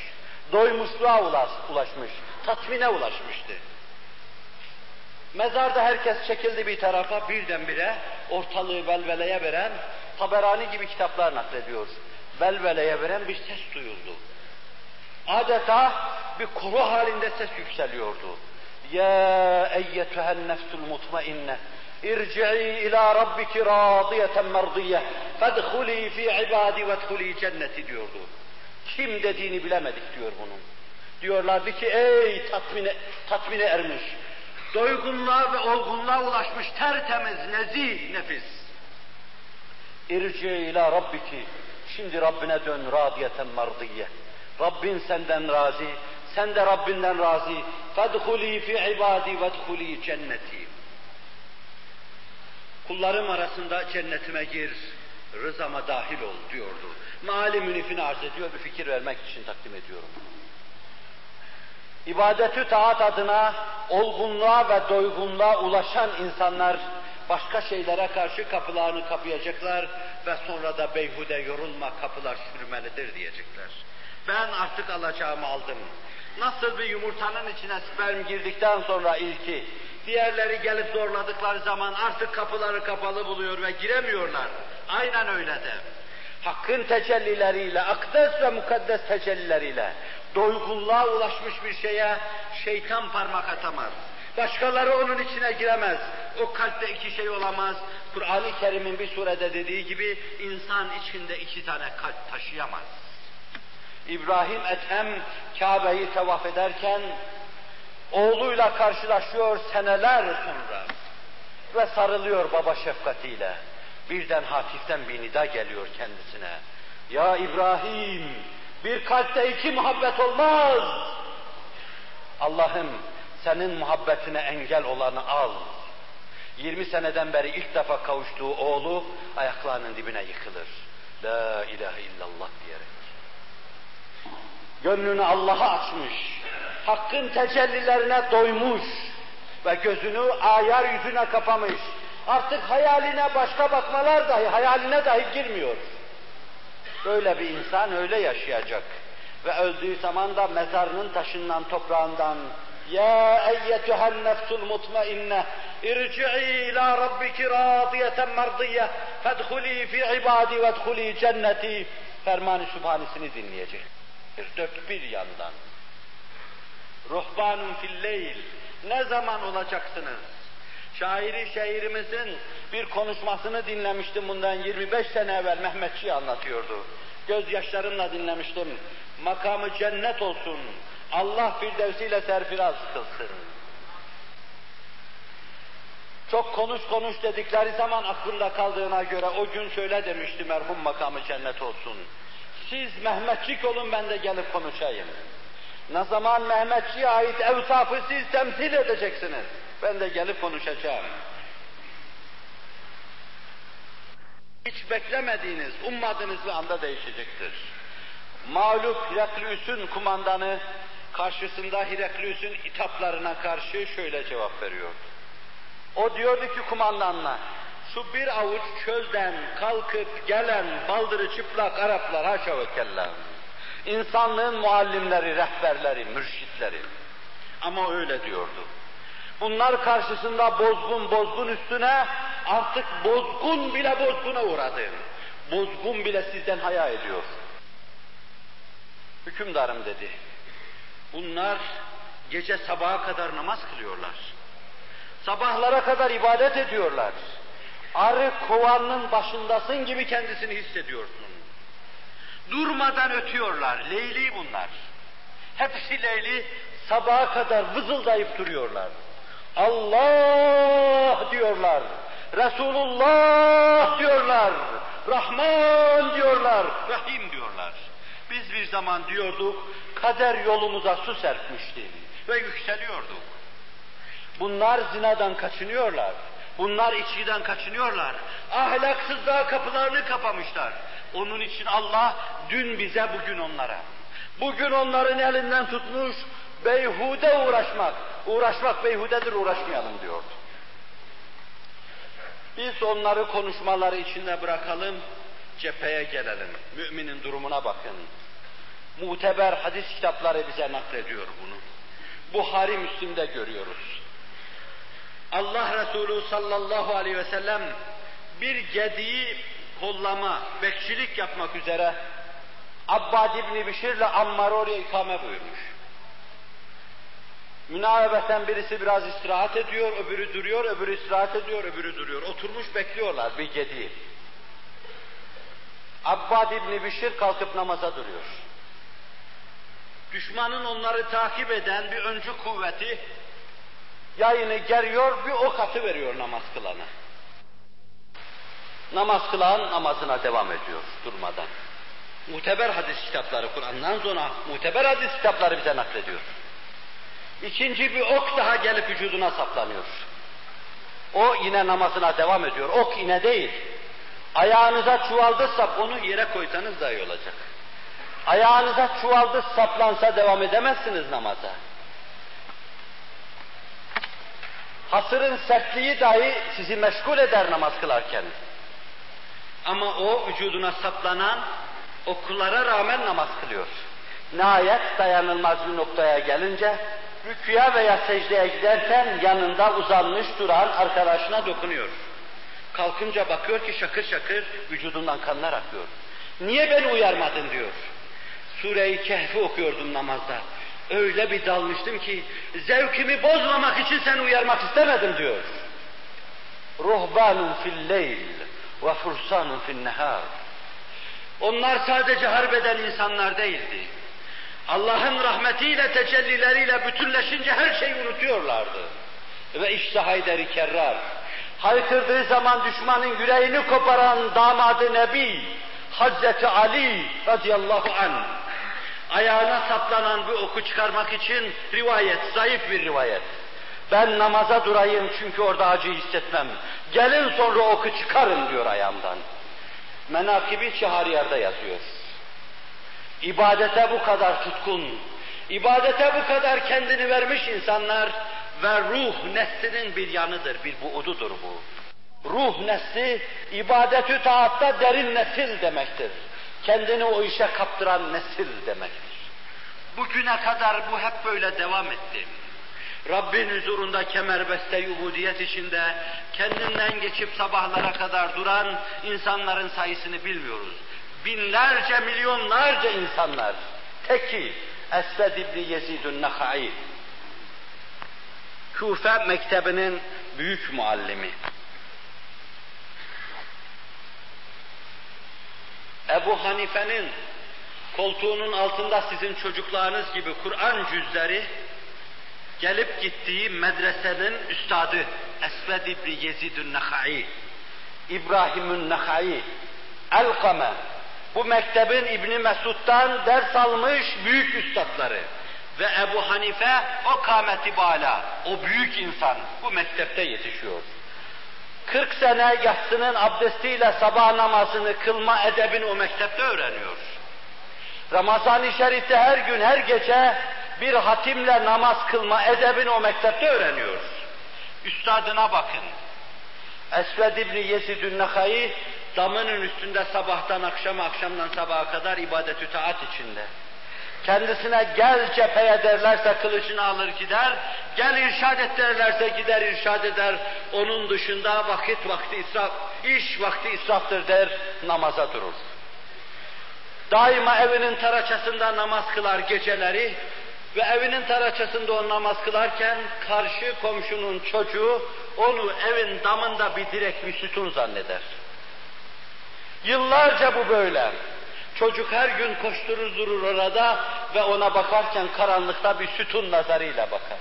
Doymuşluğa ulaşmış, tatmine ulaşmıştı. Mezarda herkes çekildi bir tarafa, birdenbire ortalığı velveleye veren, Taberani gibi kitaplar naklediyor. Velveleye veren bir ses duyuldu. Adeta bir koro halinde ses yükseliyordu. Ya eyyetühen nefsul mutmainne irci'i ila rabbiki radiyeten merdiye fedhuli fi ibadi vedhuli cenneti diyordu. Kim dediğini bilemedik diyor bunun. Diyorlardı ki ey tatmine, tatmine ermiş, doygunluğa ve olgunluğa ulaşmış tertemiz, nezih nefis. İrci ila rabbiki, şimdi Rabbine dön radiyeten mardiye. Rabbin senden razı, sen de Rabbinden razı. Fedhuli fi ibadi vedhuli cenneti. Kullarım arasında cennetime gir, rızama dahil ol diyordu. Maali münifini arz ediyor, bir fikir vermek için takdim ediyorum. İbadetü taat adına olgunluğa ve doygunluğa ulaşan insanlar başka şeylere karşı kapılarını kapayacaklar ve sonra da beyhude yorulma kapılar sürmelidir diyecekler. Ben artık alacağımı aldım. Nasıl bir yumurtanın içine sperm girdikten sonra ilki, diğerleri gelip zorladıkları zaman artık kapıları kapalı buluyor ve giremiyorlar. Aynen öyle de. Hakkın tecellileriyle, akdes ve mukaddes tecellileriyle, doygunluğa ulaşmış bir şeye şeytan parmak atamaz. Başkaları onun içine giremez. O kalpte iki şey olamaz. Kur'an-ı Kerim'in bir surede dediği gibi insan içinde iki tane kalp taşıyamaz. İbrahim Ethem Kabe'yi tevaf ederken oğluyla karşılaşıyor seneler sonra ve sarılıyor baba şefkatiyle. Birden hafiften bir nida geliyor kendisine. Ya İbrahim, bir kalpte iki muhabbet olmaz. Allah'ım senin muhabbetine engel olanı al. 20 seneden beri ilk defa kavuştuğu oğlu ayaklarının dibine yıkılır. La ilahe illallah diyerek. Gönlünü Allah'a açmış, hakkın tecellilerine doymuş ve gözünü ayar yüzüne kapamış. Artık hayaline başka bakmalar dahi, hayaline dahi girmiyor. Böyle bir insan öyle yaşayacak. Ve öldüğü zaman da mezarının taşından, toprağından Ya eyyetühen nefsul mutmainne irci'i ila rabbiki radiyeten merdiyye fedhuli fi ibadi vedhuli cenneti fermanı sübhanesini dinleyecek. Dört bir yandan. Ruhbanun fil leyl. Ne zaman olacaksınız? Şairi şairimizin bir konuşmasını dinlemiştim bundan 25 sene evvel Mehmetçi anlatıyordu. Gözyaşlarımla dinlemiştim. Makamı cennet olsun. Allah firdevsiyle serfiraz kılsın. Çok konuş konuş dedikleri zaman aklımda kaldığına göre o gün şöyle demişti merhum makamı cennet olsun. Siz Mehmetçik olun ben de gelip konuşayım. Ne zaman Mehmetçi'ye ait evsafı siz temsil edeceksiniz. Ben de gelip konuşacağım. Hiç beklemediğiniz, ummadığınız bir anda değişecektir. Mağlup Heraklius'un kumandanı karşısında Heraklius'un itaplarına karşı şöyle cevap veriyordu. O diyordu ki kumandanına, şu bir avuç çölden kalkıp gelen baldırı çıplak Araplar haşa ve kella. İnsanlığın muallimleri, rehberleri, mürşitleri. Ama öyle diyordu. Bunlar karşısında bozgun bozgun üstüne artık bozgun bile bozguna uğradı. Bozgun bile sizden haya ediyor. Hükümdarım dedi. Bunlar gece sabaha kadar namaz kılıyorlar. Sabahlara kadar ibadet ediyorlar. Arı kovanın başındasın gibi kendisini hissediyorsun. Durmadan ötüyorlar. Leyli bunlar. Hepsi leyli sabaha kadar vızıldayıp duruyorlar. Allah diyorlar. Resulullah diyorlar. Rahman diyorlar. Rahim diyorlar. Biz bir zaman diyorduk, kader yolumuza su serpmişti ve yükseliyorduk. Bunlar zinadan kaçınıyorlar. Bunlar içkiden kaçınıyorlar. Ahlaksızlığa kapılarını kapamışlar. Onun için Allah dün bize bugün onlara. Bugün onların elinden tutmuş, beyhude uğraşmak. Uğraşmak beyhudedir, uğraşmayalım diyordu. Biz onları konuşmaları içinde bırakalım, cepheye gelelim. Müminin durumuna bakın. Muteber hadis kitapları bize naklediyor bunu. Buhari Müslim'de görüyoruz. Allah Resulü sallallahu aleyhi ve sellem bir gediği kollama, bekçilik yapmak üzere Abbad İbni Bişir'le Ammar'ı oraya ikame buyurmuş. Münavebeten birisi biraz istirahat ediyor, öbürü duruyor, öbürü istirahat ediyor, öbürü duruyor. Oturmuş bekliyorlar bir gediği. Abbad İbni Bişir kalkıp namaza duruyor. Düşmanın onları takip eden bir öncü kuvveti yayını geriyor, bir ok atı veriyor namaz kılana. Namaz kılan namazına devam ediyor durmadan. Muteber hadis kitapları Kur'an'dan sonra muteber hadis kitapları bize naklediyor. İkinci bir ok daha gelip vücuduna saplanıyor. O yine namazına devam ediyor. Ok yine değil. Ayağınıza çuvaldı sap onu yere koysanız daha iyi olacak. Ayağınıza çuvaldı saplansa devam edemezsiniz namaza. Hasırın sertliği dahi sizi meşgul eder namaz kılarken. Ama o vücuduna saplanan okullara rağmen namaz kılıyor. Nihayet dayanılmaz bir noktaya gelince rüküya veya secdeye giderken yanında uzanmış duran arkadaşına dokunuyor. Kalkınca bakıyor ki şakır şakır vücudundan kanlar akıyor. Niye beni uyarmadın diyor. Sure-i Kehf'i okuyordum namazda. Öyle bir dalmıştım ki zevkimi bozmamak için seni uyarmak istemedim diyor. Ruhbanun fil leyl ve fursanun fil nehar. Onlar sadece harbeden insanlar değildi. Allah'ın rahmetiyle, tecellileriyle bütünleşince her şeyi unutuyorlardı. Ve işte Hayderi Kerrar, haykırdığı zaman düşmanın yüreğini koparan damadı Nebi, Hazreti Ali radıyallahu anh, ayağına saplanan bir oku çıkarmak için rivayet, zayıf bir rivayet. Ben namaza durayım çünkü orada acı hissetmem. Gelin sonra oku çıkarın diyor ayağımdan. Menakibi Şahriyar'da yazıyor. İbadete bu kadar tutkun, ibadete bu kadar kendini vermiş insanlar ve ruh neslinin bir yanıdır, bir buududur bu. Ruh nesli, ibadetü taatta derin nesil demektir. Kendini o işe kaptıran nesil demektir. Bugüne kadar bu hep böyle devam etti. Rabbin huzurunda kemerbeste ubudiyet içinde kendinden geçip sabahlara kadar duran insanların sayısını bilmiyoruz. Binlerce, milyonlarca insanlar. Teki Esved İbni Yezidun Nehai. Küfe mektebinin büyük muallimi. Ebu Hanife'nin koltuğunun altında sizin çocuklarınız gibi Kur'an cüzleri gelip gittiği medresenin üstadı Esved İbni Yezidun Nehai, İbrahim'ün Nehai, Elkame, bu mektebin İbni Mesud'dan ders almış büyük üstadları ve Ebu Hanife o kâmeti bala, o büyük insan bu mektepte yetişiyor. 40 sene yatsının abdestiyle sabah namazını kılma edebini o mektepte öğreniyor. Ramazan-ı Şerif'te her gün, her gece bir hatimle namaz kılma edebini o mektepte öğreniyor. Üstadına bakın. Esved İbni Yezidün damının üstünde sabahtan akşama, akşamdan sabaha kadar ibadet-ü taat içinde. Kendisine gel cepheye derlerse kılıcını alır gider, gel irşad et derlerse gider irşad eder. Onun dışında vakit vakti israf, iş vakti israftır der, namaza durur. Daima evinin taraçasında namaz kılar geceleri ve evinin taraçasında o namaz kılarken karşı komşunun çocuğu onu evin damında bir direk bir sütun zanneder. Yıllarca bu böyle. Çocuk her gün koşturur durur orada ve ona bakarken karanlıkta bir sütun nazarıyla bakar.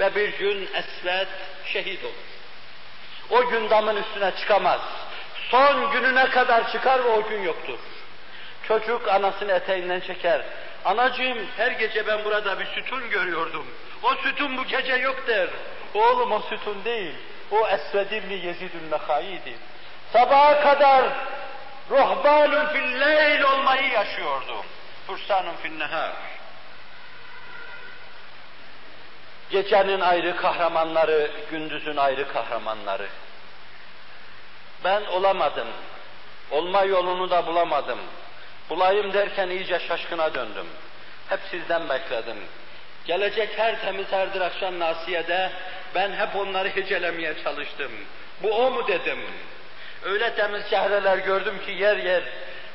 Ve bir gün Esved şehit olur. O gün damın üstüne çıkamaz. Son gününe kadar çıkar ve o gün yoktur. Çocuk anasını eteğinden çeker. Anacığım her gece ben burada bir sütun görüyordum. O sütun bu gece yok der. Oğlum o sütun değil. O Esved İbni Nehai'di. Sabaha kadar ruhbanun fil leyl olmayı yaşıyordu. Fursanun fil nehar. Gecenin ayrı kahramanları, gündüzün ayrı kahramanları. Ben olamadım. Olma yolunu da bulamadım. Bulayım derken iyice şaşkına döndüm. Hep sizden bekledim. Gelecek her temiz herdir akşam nasiyede ben hep onları hecelemeye çalıştım. Bu o mu dedim. Öyle temiz çehreler gördüm ki yer yer.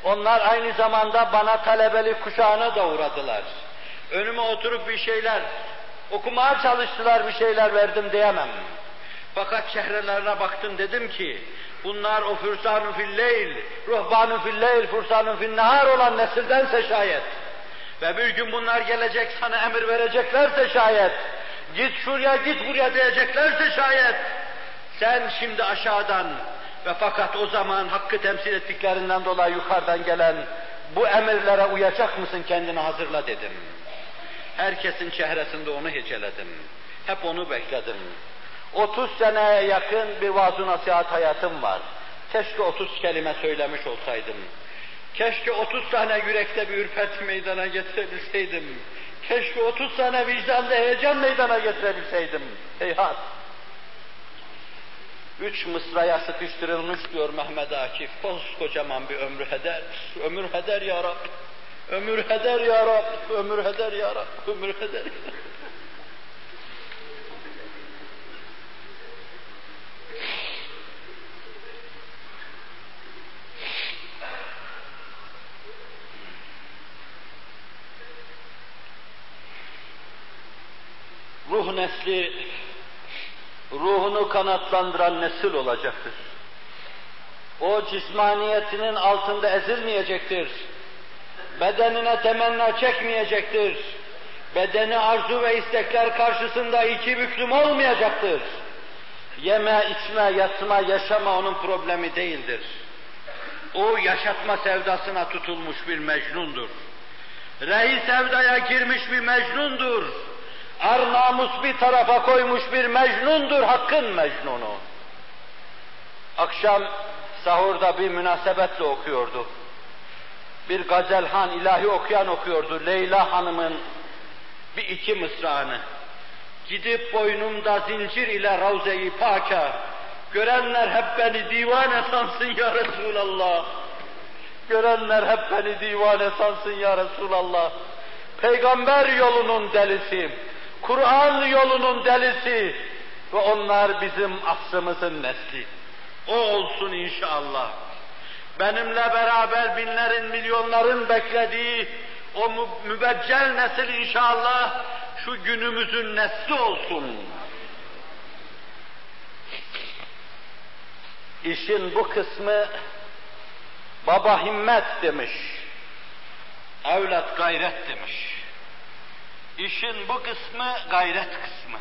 Onlar aynı zamanda bana talebelik kuşağına da uğradılar. Önüme oturup bir şeyler Okumaya çalıştılar bir şeyler verdim diyemem. Fakat çehrelerine baktım dedim ki, bunlar o fürsanun filleyl, ruhbanun filleyl, fursanun finnahar olan nesildense şayet, ve bir gün bunlar gelecek sana emir vereceklerse şayet, git şuraya git buraya diyeceklerse şayet, sen şimdi aşağıdan ve fakat o zaman hakkı temsil ettiklerinden dolayı yukarıdan gelen bu emirlere uyacak mısın kendini hazırla dedim. Herkesin çehresinde onu heceledim. Hep onu bekledim. 30 seneye yakın bir vaaz nasihat hayatım var. Keşke 30 kelime söylemiş olsaydım. Keşke 30 tane yürekte bir ürperti meydana getirebilseydim. Keşke 30 tane vicdanda heyecan meydana getirebilseydim. Heyhat. Üç mısraya sıkıştırılmış diyor Mehmet Akif. Koskocaman bir ömrü heder. Ömür heder ya Rab. Ömür heder ya Rab. Ömür heder ya Rab. Ömür heder ruh nesli ruhunu kanatlandıran nesil olacaktır. O cismaniyetinin altında ezilmeyecektir. Bedenine temenna çekmeyecektir. Bedeni arzu ve istekler karşısında iki büklüm olmayacaktır. Yeme, içme, yatma, yaşama onun problemi değildir. O yaşatma sevdasına tutulmuş bir mecnundur. Rehi sevdaya girmiş bir mecnundur ar namus bir tarafa koymuş bir mecnundur, hakkın mecnunu. Akşam sahurda bir münasebetle okuyordu. Bir gazelhan, ilahi okuyan okuyordu. Leyla Hanım'ın bir iki mısrağını. Gidip boynumda zincir ile Ravze-i Paka, görenler hep beni divane sansın ya Resulallah. Görenler hep beni divane sansın ya Resulallah. Peygamber yolunun delisiyim. Kur'an yolunun delisi ve onlar bizim asrımızın nesli. O olsun inşallah. Benimle beraber binlerin, milyonların beklediği o mübeccel nesil inşallah şu günümüzün nesli olsun. İşin bu kısmı baba himmet demiş, evlat gayret demiş. İşin bu kısmı gayret kısmı.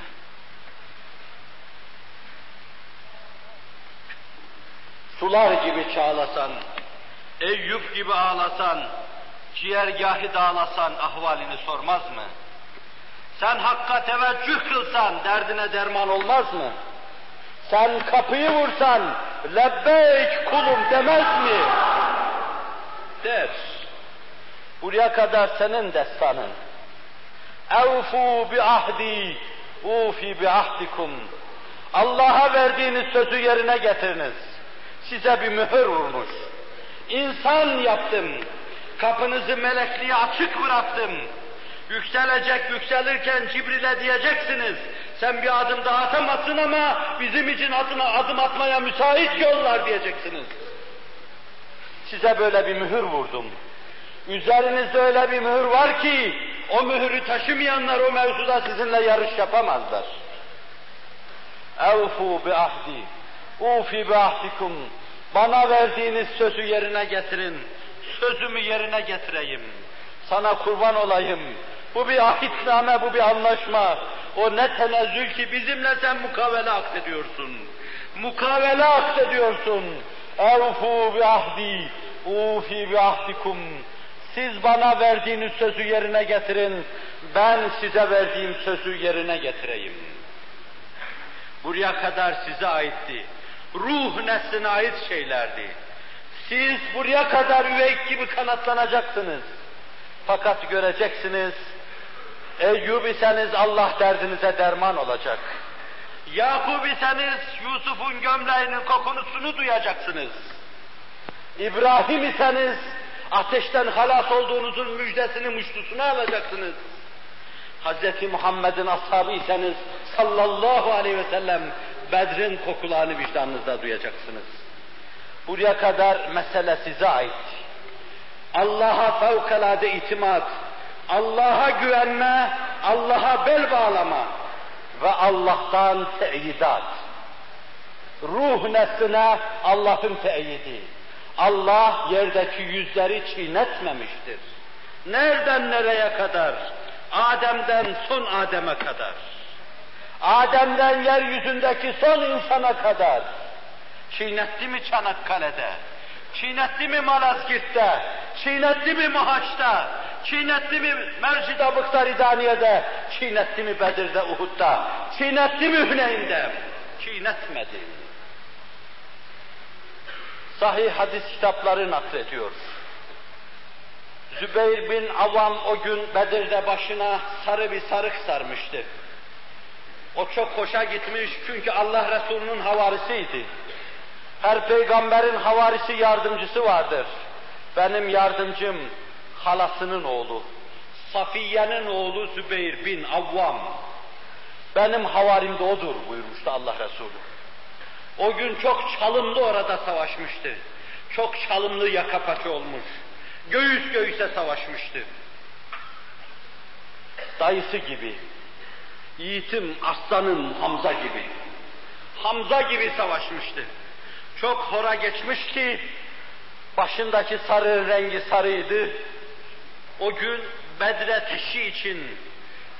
Sular gibi çağlasan, Eyüp gibi ağlasan, ciğergahı dağlasan ahvalini sormaz mı? Sen hakka teveccüh kılsan derdine derman olmaz mı? Sen kapıyı vursan lebbeyk kulum demez mi? Der. Buraya kadar senin destanın. Evfu bi ahdi, ufi bi ahdikum. Allah'a verdiğiniz sözü yerine getiriniz. Size bir mühür vurmuş. İnsan yaptım. Kapınızı melekliğe açık bıraktım. Yükselecek, yükselirken Cibril'e diyeceksiniz. Sen bir adım daha atamazsın ama bizim için adına adım atmaya müsait yollar diyeceksiniz. Size böyle bir mühür vurdum. Üzerinizde öyle bir mühür var ki o mührü taşımayanlar o mevzuda sizinle yarış yapamazlar. Evfu bi ahdi, ufi bi ahdikum. Bana verdiğiniz sözü yerine getirin. Sözümü yerine getireyim. Sana kurban olayım. Bu bir ahitname, bu bir anlaşma. O ne tenezzül ki bizimle sen mukavele akdediyorsun. Mukavele akdediyorsun. Evfu bi ahdi, ufi bi ahdikum. Siz bana verdiğiniz sözü yerine getirin, ben size verdiğim sözü yerine getireyim. Buraya kadar size aitti. Ruh nesline ait şeylerdi. Siz buraya kadar üveyk gibi kanatlanacaksınız. Fakat göreceksiniz, Eyyub iseniz Allah derdinize derman olacak. Yakub iseniz Yusuf'un gömleğinin kokunusunu duyacaksınız. İbrahim iseniz ateşten halas olduğunuzun müjdesini muştusunu alacaksınız. Hz. Muhammed'in ashabıyseniz sallallahu aleyhi ve sellem Bedrin kokularını vicdanınızda duyacaksınız. Buraya kadar mesele size ait. Allah'a fevkalade itimat, Allah'a güvenme, Allah'a bel bağlama ve Allah'tan teyidat. Ruh nesline Allah'ın teyidi. Allah yerdeki yüzleri çiğnetmemiştir. Nereden nereye kadar? Adem'den son Adem'e kadar. Adem'den yeryüzündeki son insana kadar. Çiğnetti mi Çanakkale'de? Çiğnetti mi Malazgirt'te? Çiğnetti mi Muhaç'ta? Çiğnetti mi Mercid-i Bıktaridaniye'de? Çiğnetti mi Bedir'de, Uhud'da? Çiğnetti mi Hüneyn'de? Çiğnetmedi. Sahih hadis kitapları naklediyor. Zübeyir bin Avam o gün Bedir'de başına sarı bir sarık sarmıştı. O çok hoşa gitmiş çünkü Allah Resulü'nün havarisiydi. Her peygamberin havarisi yardımcısı vardır. Benim yardımcım halasının oğlu. Safiye'nin oğlu Zübeyir bin Avvam. Benim havarim de odur buyurmuştu Allah Resulü. O gün çok çalımlı orada savaşmıştı. Çok çalımlı yaka paça olmuş. Göğüs göğüse savaşmıştı. Dayısı gibi, yiğitim aslanım Hamza gibi, Hamza gibi savaşmıştı. Çok hora geçmiş ki, başındaki sarı rengi sarıydı. O gün Bedre teşhi için,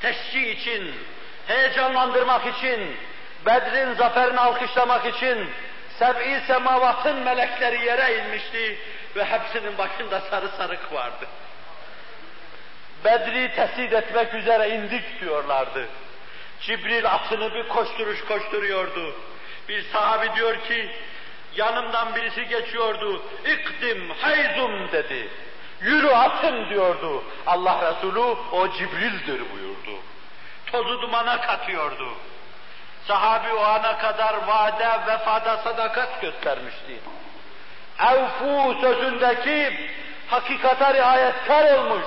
teşhi için, heyecanlandırmak için, Bedr'in zaferini alkışlamak için seb'i semavatın melekleri yere inmişti ve hepsinin başında sarı sarık vardı. Bedri tesid etmek üzere indik diyorlardı. Cibril atını bir koşturuş koşturuyordu. Bir sahabi diyor ki, yanımdan birisi geçiyordu, ikdim hayzum dedi. Yürü atın diyordu. Allah Resulü o Cibril'dir buyurdu. Tozu dumana katıyordu. Sahabi o ana kadar vade, vefada sadakat göstermişti. Evfu sözündeki hakikata riayetkar olmuş,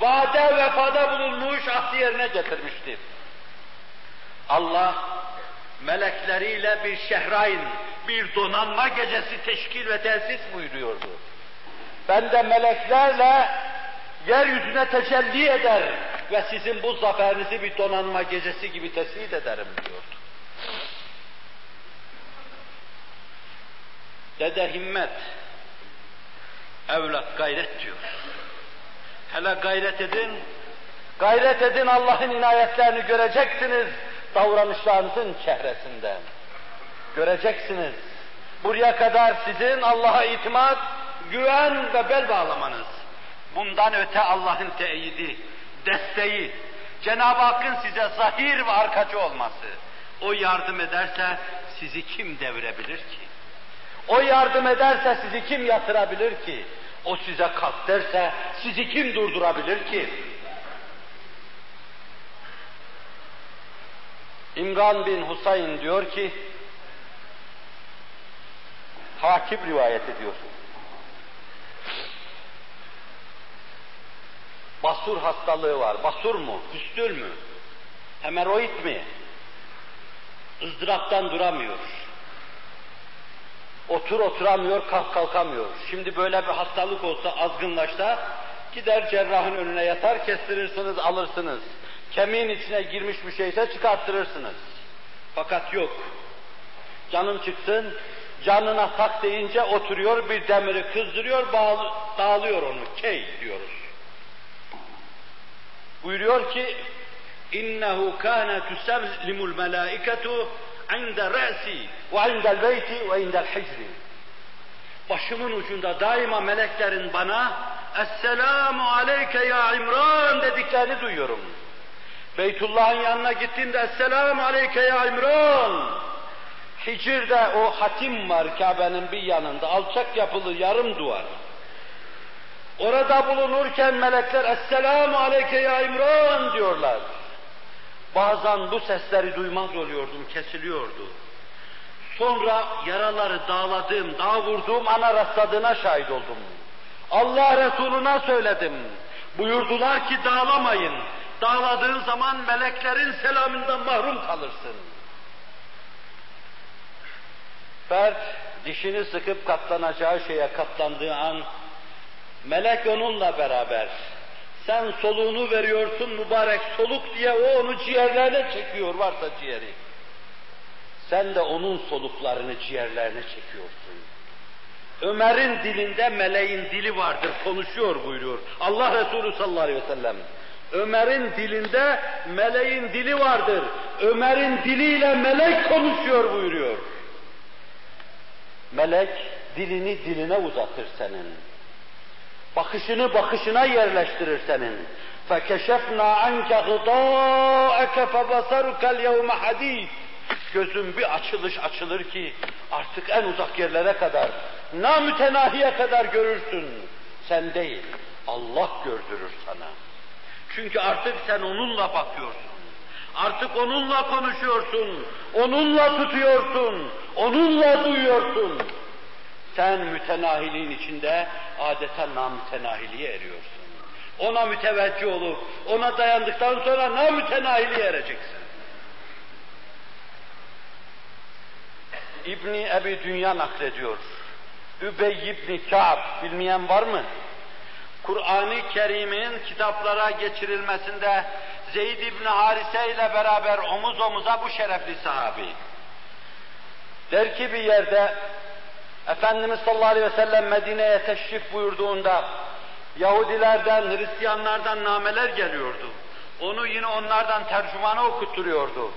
vade vefada bulunmuş, ahdi yerine getirmişti. Allah melekleriyle bir şehrain, bir donanma gecesi teşkil ve tesis buyuruyordu. Ben de meleklerle yeryüzüne tecelli eder ve sizin bu zaferinizi bir donanma gecesi gibi tespit ederim diyordu. Dede himmet, evlat gayret diyor. Hele gayret edin, gayret edin Allah'ın inayetlerini göreceksiniz davranışlarınızın çehresinden. Göreceksiniz. Buraya kadar sizin Allah'a itimat, güven ve bel bağlamanız. Bundan öte Allah'ın teyidi, desteği, Cenab-ı Hakk'ın size zahir ve arkacı olması. O yardım ederse sizi kim devirebilir ki? O yardım ederse sizi kim yatırabilir ki? O size kalk derse sizi kim durdurabilir ki? İmran bin Husayn diyor ki, hakim rivayet ediyor. Basur hastalığı var. Basur mu? Püstül mü? Hemeroid mi? ızdıraptan duramıyor. Otur oturamıyor, kalk kalkamıyor. Şimdi böyle bir hastalık olsa, azgınlaşsa, gider cerrahın önüne yatar, kestirirsiniz, alırsınız. Kemiğin içine girmiş bir şeyse çıkarttırırsınız. Fakat yok. Canım çıksın, canına tak deyince oturuyor, bir demiri kızdırıyor, bağlı, dağılıyor onu. Key diyoruz. Buyuruyor ki, İnnehu kana tusallimul melaiketu inde ra'si ve indel beyti ve indel hicri. Başımın ucunda daima meleklerin bana Esselamu aleyke ya İmran dediklerini duyuyorum. Beytullah'ın yanına gittiğimde Esselamu aleyke ya İmran. Hicr'de o hatim var Kabe'nin bir yanında, alçak yapılı yarım duvar. Orada bulunurken melekler Esselamu aleyke ya İmran diyorlar. Bazen bu sesleri duymaz oluyordum, kesiliyordu. Sonra yaraları dağladığım, dağ vurduğum ana rastladığına şahit oldum. Allah Resuluna söyledim. Buyurdular ki dağlamayın. Dağladığın zaman meleklerin selamından mahrum kalırsın. Fert dişini sıkıp katlanacağı şeye katlandığı an melek onunla beraber Sen soluğunu veriyorsun mübarek soluk diye o onu ciğerlerine çekiyor varsa ciğeri. Sen de onun soluklarını ciğerlerine çekiyorsun. Ömer'in dilinde meleğin dili vardır, konuşuyor buyuruyor. Allah Resulü sallallahu aleyhi ve sellem. Ömer'in dilinde meleğin dili vardır. Ömer'in diliyle melek konuşuyor buyuruyor. Melek dilini diline uzatır senin Bakışını bakışına yerleştirir senin. فَكَشَفْنَا عَنْكَ غِطَاءَكَ فَبَصَرُكَ الْيَوْمَ حَد۪يث Gözün bir açılış açılır ki artık en uzak yerlere kadar, namütenahiye kadar görürsün. Sen değil, Allah gördürür sana. Çünkü artık sen onunla bakıyorsun. Artık onunla konuşuyorsun, onunla tutuyorsun, onunla duyuyorsun. Sen mütenahiliğin içinde adeta namütenahiliğe eriyorsun. Ona müteveccih olup, ona dayandıktan sonra namütenahiliğe ereceksin. İbni Ebi Dünya naklediyor. Übey İbni Ka'b, bilmeyen var mı? Kur'an-ı Kerim'in kitaplara geçirilmesinde Zeyd İbni Harise ile beraber omuz omuza bu şerefli sahabi. Der ki bir yerde Efendimiz sallallahu aleyhi ve sellem Medine'ye teşrif buyurduğunda Yahudilerden, Hristiyanlardan nameler geliyordu. Onu yine onlardan tercümanı okutturuyordu.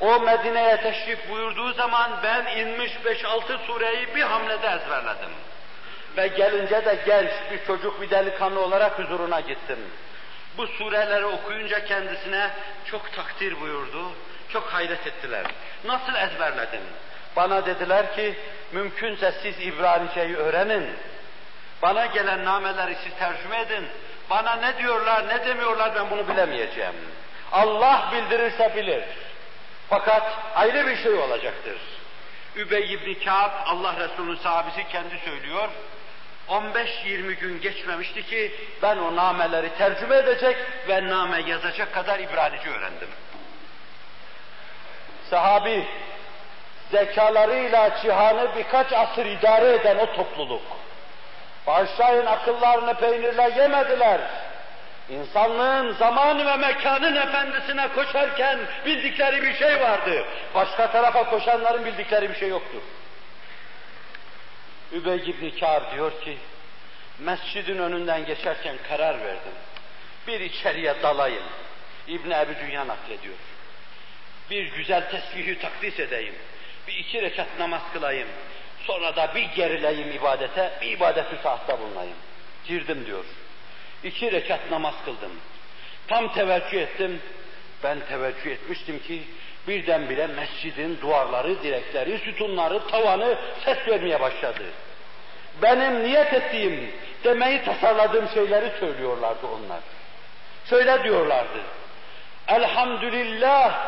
O Medine'ye teşrif buyurduğu zaman ben inmiş 5-6 sureyi bir hamlede ezberledim. Ve gelince de genç bir çocuk, bir delikanlı olarak huzuruna gittim. Bu sureleri okuyunca kendisine çok takdir buyurdu, çok hayret ettiler. Nasıl ezberledin? Bana dediler ki, mümkünse siz İbranice'yi öğrenin. Bana gelen nameleri siz tercüme edin. Bana ne diyorlar, ne demiyorlar ben bunu bilemeyeceğim. Allah bildirirse bilir. Fakat ayrı bir şey olacaktır. Übey ibn Kâb, Allah Resulü'nün sahabesi kendi söylüyor. 15-20 gün geçmemişti ki ben o nameleri tercüme edecek ve name yazacak kadar İbranice öğrendim. Sahabi, zekalarıyla cihanı birkaç asır idare eden o topluluk. Bağışlayın akıllarını peynirle yemediler. İnsanlığın zamanı ve mekanın efendisine koşarken bildikleri bir şey vardı. Başka tarafa koşanların bildikleri bir şey yoktur. Übey ibn Kâb diyor ki, mescidin önünden geçerken karar verdim. Bir içeriye dalayım. İbn Ebi Dünya naklediyor. Bir güzel tesbihi takdis edeyim. Bir iki rekat namaz kılayım. Sonra da bir gerileyim ibadete, bir ibadeti saatte bulunayım. Girdim diyor. İki rekat namaz kıldım. Tam teveccüh ettim. Ben teveccüh etmiştim ki birdenbire mescidin duvarları, direkleri, sütunları, tavanı ses vermeye başladı. Benim niyet ettiğim, demeyi tasarladığım şeyleri söylüyorlardı onlar. Şöyle diyorlardı. Elhamdülillah,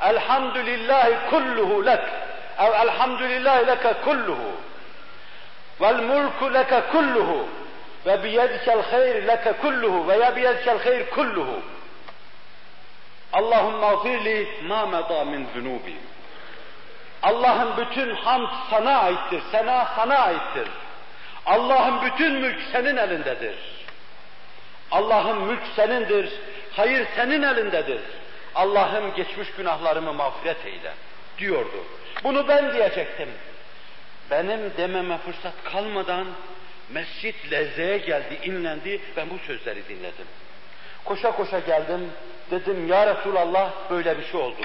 elhamdülillahi kulluhu lek. Ev elhamdülillahi leke kulluhu. Vel mulku leke kulluhu. Ve biyedikel hayr leke kulluhu. Veya biyedikel hayr kulluhu. Allahümme gfirli ma meda min. Allah'ın bütün hamd sana aittir, sana sana aittir. Allah'ın bütün mülk senin elindedir. Allah'ın mülk senindir, hayır senin elindedir. Allah'ım geçmiş günahlarımı mağfiret eyle diyordu. Bunu ben diyecektim. Benim dememe fırsat kalmadan mescit lezzeye geldi, inlendi, ben bu sözleri dinledim. Koşa koşa geldim, dedim ya Resulallah böyle bir şey oldu.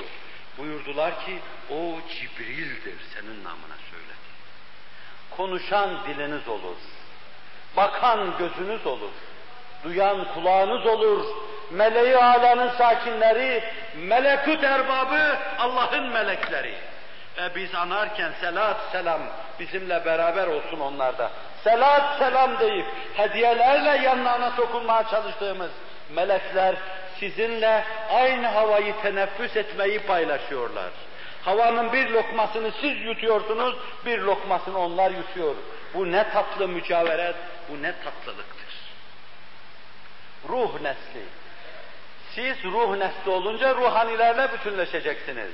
Buyurdular ki o Cibril'dir senin namına söyledi. Konuşan diliniz olur. Bakan gözünüz olur. Duyan kulağınız olur. Meleği alanın sakinleri, melekut erbabı, Allah'ın melekleri. E biz anarken selat selam bizimle beraber olsun onlarda. Selat selam deyip hediyelerle yanlarına sokulmaya çalıştığımız melekler sizinle aynı havayı teneffüs etmeyi paylaşıyorlar. Havanın bir lokmasını siz yutuyorsunuz, bir lokmasını onlar yutuyor. Bu ne tatlı mücaveret, bu ne tatlılıktır. Ruh nesli. Siz ruh nesli olunca ruhanilerle bütünleşeceksiniz.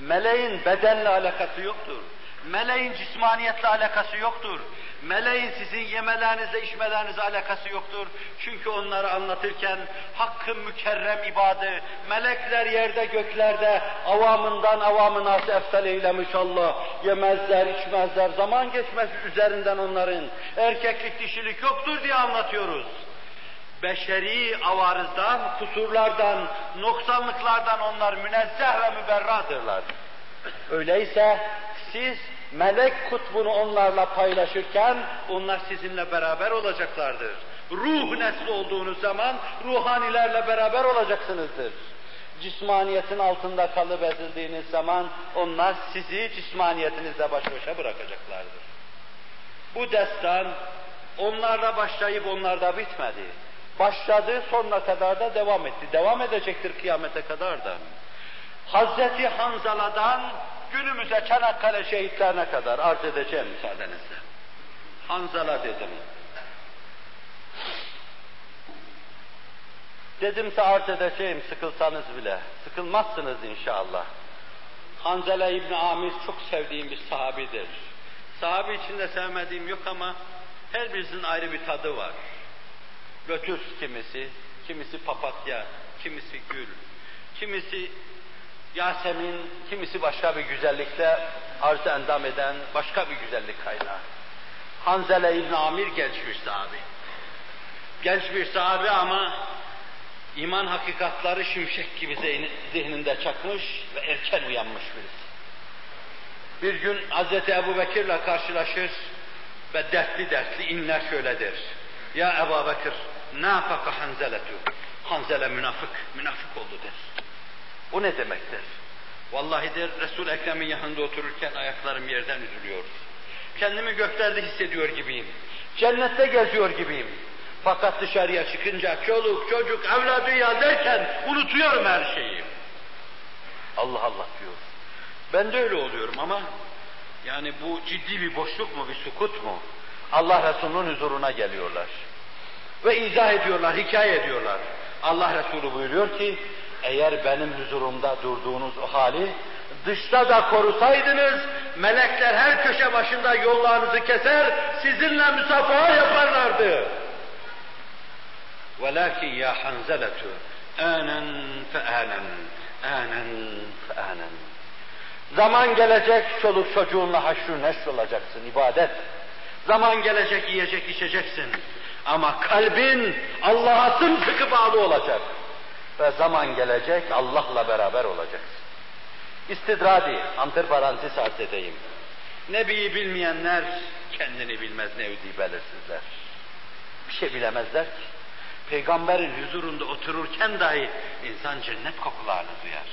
Meleğin bedenle alakası yoktur. Meleğin cismaniyetle alakası yoktur. Meleğin sizin yemelerinizle, içmelerinizle alakası yoktur. Çünkü onları anlatırken hakkın mükerrem ibadı, melekler yerde göklerde avamından avamınası eftal eylemiş Allah. Yemezler, içmezler, zaman geçmez üzerinden onların. Erkeklik, dişilik yoktur diye anlatıyoruz. Beşeri avarızdan, kusurlardan, noksanlıklardan onlar münezzeh ve müberradırlar. Öyleyse siz melek kutbunu onlarla paylaşırken onlar sizinle beraber olacaklardır. Ruh nesli olduğunuz zaman ruhanilerle beraber olacaksınızdır. Cismaniyetin altında kalıp ezildiğiniz zaman onlar sizi cismaniyetinizle baş başa bırakacaklardır. Bu destan onlarla başlayıp onlarda bitmedi. Başladı sonuna kadar da devam etti. Devam edecektir kıyamete kadar da. Hazreti Hanzala'dan günümüze Çanakkale şehitlerine kadar arz edeceğim müsaadenizle. Hanzala dedim. Dedimse arz edeceğim sıkılsanız bile. Sıkılmazsınız inşallah. Hanzala İbni Amir çok sevdiğim bir sahabidir. Sahabi içinde sevmediğim yok ama her birisinin ayrı bir tadı var. Lötüs kimisi, kimisi papatya, kimisi gül, kimisi Yasemin, kimisi başka bir güzellikle arz endam eden başka bir güzellik kaynağı. Hanzele İbn Amir genç bir sahabi. Genç bir sahabi ama iman hakikatları şimşek gibi zihninde çakmış ve erken uyanmış birisi. Bir gün Hz. Ebu Bekir'le karşılaşır ve dertli dertli inler şöyledir. Ya Ebu Bekir, ne yapaka Hanzeletu? Hanzele münafık, münafık oldu der. Bu ne demektir? Vallahi der Resul Ekrem'in yanında otururken ayaklarım yerden üzülüyor. Kendimi göklerde hissediyor gibiyim. Cennette geziyor gibiyim. Fakat dışarıya çıkınca çoluk, çocuk, evladı ya derken unutuyorum her şeyi. Allah Allah diyor. Ben de öyle oluyorum ama yani bu ciddi bir boşluk mu, bir sukut mu? Allah Resulü'nün huzuruna geliyorlar Ve izah ediyorlar, hikaye ediyorlar. Allah Resulü buyuruyor ki, eğer benim huzurumda durduğunuz o hali dışta da korusaydınız, melekler her köşe başında yollarınızı keser, sizinle müsafaha yaparlardı. وَلَكِنْ يَا حَنْزَلَةُ آنًا فَآنًا آنًا فَآنًا Zaman gelecek çoluk çocuğunla haşrü neşr olacaksın, ibadet. Zaman gelecek yiyecek içeceksin. Ama kalbin Allah'a sımsıkı bağlı olacak. Ve zaman gelecek Allah'la beraber olacaksın. İstidradi, antiparantez arz edeyim. Nebiyi bilmeyenler kendini bilmez nevdi belirsizler. Bir şey bilemezler ki. Peygamberin huzurunda otururken dahi insan cennet kokularını duyar.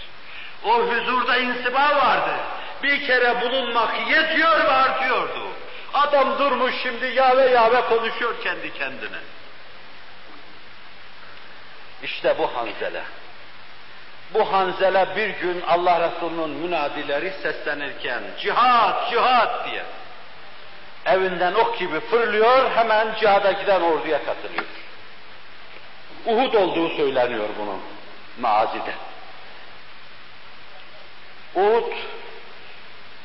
O huzurda insiba vardı. Bir kere bulunmak yetiyor ve artıyordu. Adam durmuş şimdi yave yave konuşuyor kendi kendine. İşte bu Hanzele. Bu Hanzele bir gün Allah Resulü'nün münadileri seslenirken cihat, cihat diye evinden ok gibi fırlıyor, hemen cihada giden orduya katılıyor. Uhud olduğu söyleniyor bunun mazide. Uhud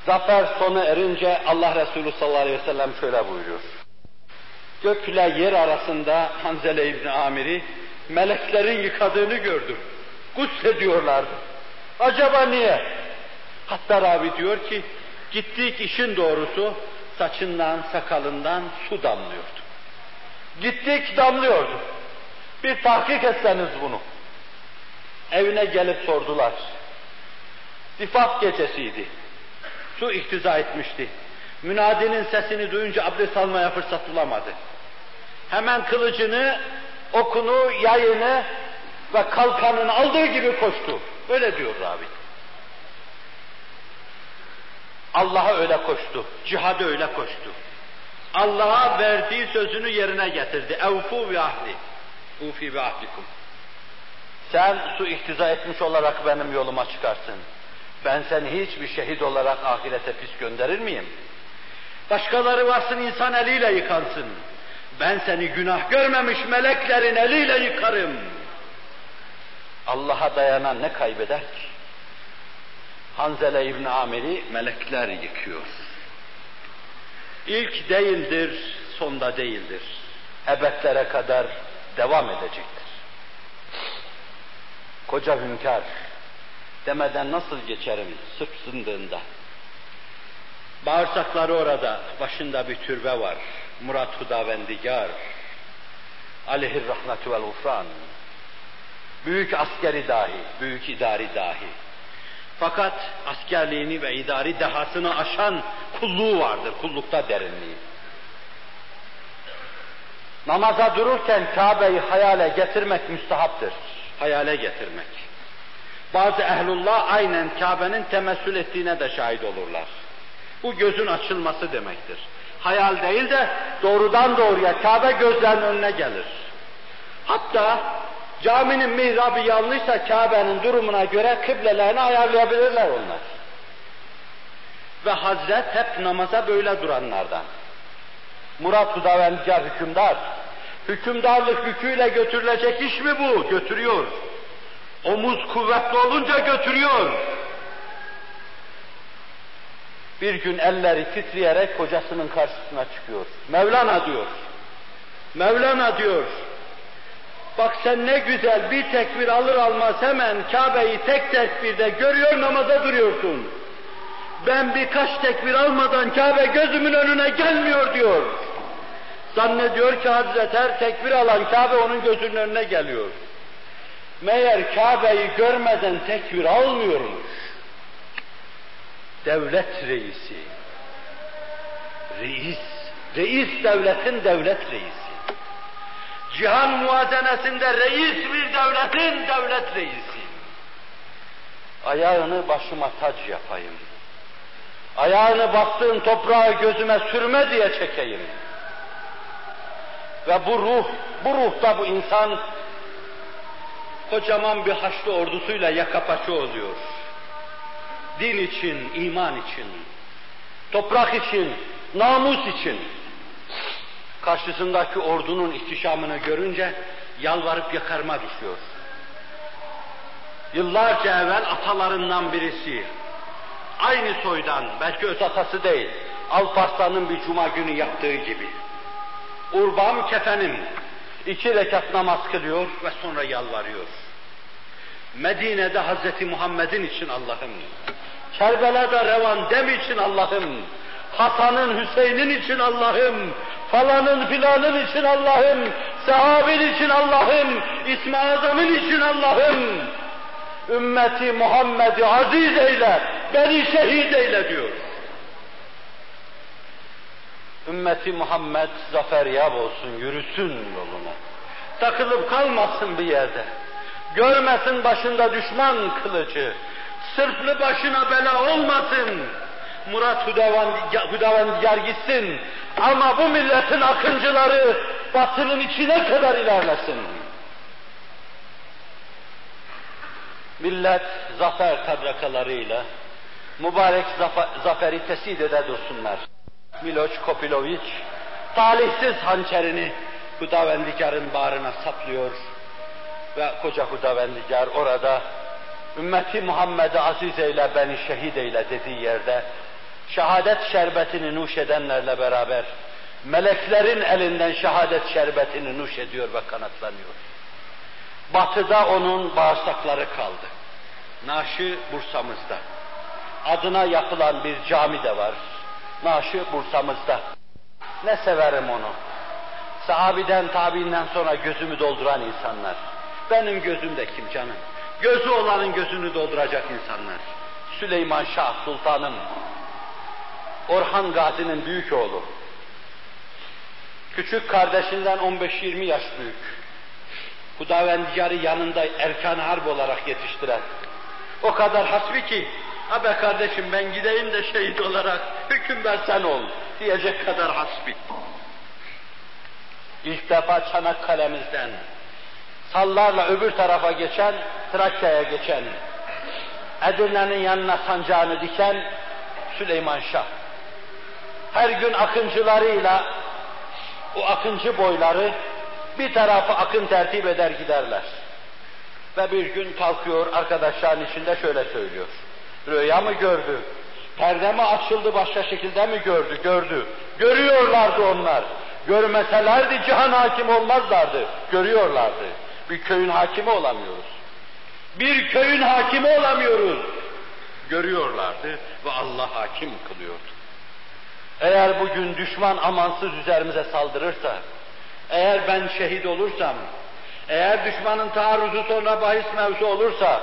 zafer sona erince Allah Resulü sallallahu aleyhi ve sellem şöyle buyuruyor. Gökle yer arasında Hanzele İbni Amir'i meleklerin yıkadığını gördüm. Gussediyorlardı. Acaba niye? Hatta Rabi diyor ki, gittik işin doğrusu saçından, sakalından su damlıyordu. Gittik damlıyordu. Bir tahkik etseniz bunu. Evine gelip sordular. Zifaf gecesiydi. Su ihtiza etmişti. Münadinin sesini duyunca abdest almaya fırsat bulamadı. Hemen kılıcını, okunu, yayını ve kalkanını aldığı gibi koştu. Öyle diyor Rabi. Allah'a öyle koştu, cihada öyle koştu. Allah'a verdiği sözünü yerine getirdi. Evfu bi ahdi. Ufi bi ahdikum. Sen su ihtiza etmiş olarak benim yoluma çıkarsın. Ben seni hiçbir şehit olarak ahirete pis gönderir miyim? Başkaları varsın insan eliyle yıkansın. Ben seni günah görmemiş meleklerin eliyle yıkarım. Allah'a dayanan ne kaybeder ki? Hanzele İbn Amir'i melekler yıkıyor. İlk değildir, sonda değildir. Ebedlere kadar devam edecektir. Koca hünkâr demeden nasıl geçerim sırf sındığında. Bağırsakları orada, başında bir türbe var. Murat Hudavendigar, aleyhir rahmetü vel ufran. Büyük askeri dahi, büyük idari dahi. Fakat askerliğini ve idari dehasını aşan kulluğu vardır, kullukta derinliği. Namaza dururken Kabe'yi hayale getirmek müstahaptır. Hayale getirmek. Bazı ehlullah aynen Kabe'nin temessül ettiğine de şahit olurlar. Bu gözün açılması demektir. Hayal değil de doğrudan doğruya Kabe gözlerinin önüne gelir. Hatta caminin mihrabı yanlışsa Kabe'nin durumuna göre kıblelerini ayarlayabilirler onlar. Ve Hazret hep namaza böyle duranlardan. Murat Hudavendigar hükümdar. Hükümdarlık yüküyle götürülecek iş mi bu? Götürüyor. Omuz kuvvetli olunca götürüyor. Bir gün elleri titreyerek kocasının karşısına çıkıyor. Mevlana diyor. Mevlana diyor. Bak sen ne güzel bir tekbir alır almaz hemen Kabe'yi tek tekbirde görüyor namaza duruyorsun. Ben birkaç tekbir almadan Kabe gözümün önüne gelmiyor diyor. Zannediyor ki Hazret her tekbir alan Kabe onun gözünün önüne geliyor. Meğer Kabe'yi görmeden tekbir almıyormuş. Devlet reisi. Reis. Reis devletin devlet reisi. Cihan muazenesinde reis bir devletin devlet reisi. Ayağını başıma tac yapayım. Ayağını bastığın toprağı gözüme sürme diye çekeyim. Ve bu ruh, bu ruhta bu insan kocaman bir haçlı ordusuyla yaka oluyor. Din için, iman için, toprak için, namus için. Karşısındaki ordunun ihtişamını görünce yalvarıp yakarma düşüyor. Yıllarca evvel atalarından birisi, aynı soydan, belki öz atası değil, Alparslan'ın bir cuma günü yaptığı gibi. Urbam kefenim, iki rekat namaz kılıyor ve sonra yalvarıyor. Medine'de Hazreti Muhammed'in için Allah'ım, Kerbela'da revan dem için Allah'ım, Hasan'ın Hüseyin'in için Allah'ım, falanın filanın için Allah'ım, sahabin için Allah'ım, İsmi Azam'ın için Allah'ım, ümmeti Muhammed'i aziz eyle, beni şehit eyle diyor. Ümmeti Muhammed zafer yap olsun, yürüsün yoluna. Takılıp kalmasın bir yerde. Görmesin başında düşman kılıcı. Sırflı başına bela olmasın. Murat Hüdavendigar gitsin. Ama bu milletin akıncıları batının içine kadar ilerlesin. Millet zafer tabrakalarıyla mübarek zafer, zaferi tesid ede dursunlar. Miloç Kopiloviç talihsiz hançerini Hudavendigar'ın bağrına saplıyor ve koca Hudavendigar orada ümmeti Muhammed'i aziz eyle beni şehit eyle dediği yerde şehadet şerbetini nuş edenlerle beraber meleklerin elinden şehadet şerbetini nuş ediyor ve kanatlanıyor. Batıda onun bağırsakları kaldı. Naşı Bursa'mızda. Adına yapılan bir cami de var. Naşı Bursa'mızda. Ne severim onu. Sahabiden, tabiinden sonra gözümü dolduran insanlar. Benim gözümde kim canım? Gözü olanın gözünü dolduracak insanlar. Süleyman Şah Sultanım, Orhan Gazi'nin büyük oğlu. Küçük kardeşinden 15-20 yaş büyük. Hudavendigar'ı yanında erkan harp olarak yetiştiren. O kadar hasbi ki, ha be kardeşim ben gideyim de şehit olarak hüküm versen ol diyecek kadar hasbi. İlk defa Çanakkale'mizden sallarla öbür tarafa geçen, Trakya'ya geçen, Edirne'nin yanına sancağını diken Süleyman Şah. Her gün akıncılarıyla o akıncı boyları bir tarafı akın tertip eder giderler. Ve bir gün kalkıyor arkadaşların içinde şöyle söylüyor. Rüya mı gördü? Perde mi açıldı başka şekilde mi gördü? Gördü. Görüyorlardı onlar. Görmeselerdi cihan hakim olmazlardı. Görüyorlardı. Bir köyün hakimi olamıyoruz. Bir köyün hakimi olamıyoruz. Görüyorlardı ve Allah hakim kılıyordu. Eğer bugün düşman amansız üzerimize saldırırsa, eğer ben şehit olursam, eğer düşmanın taarruzu sonra bahis mevzu olursa,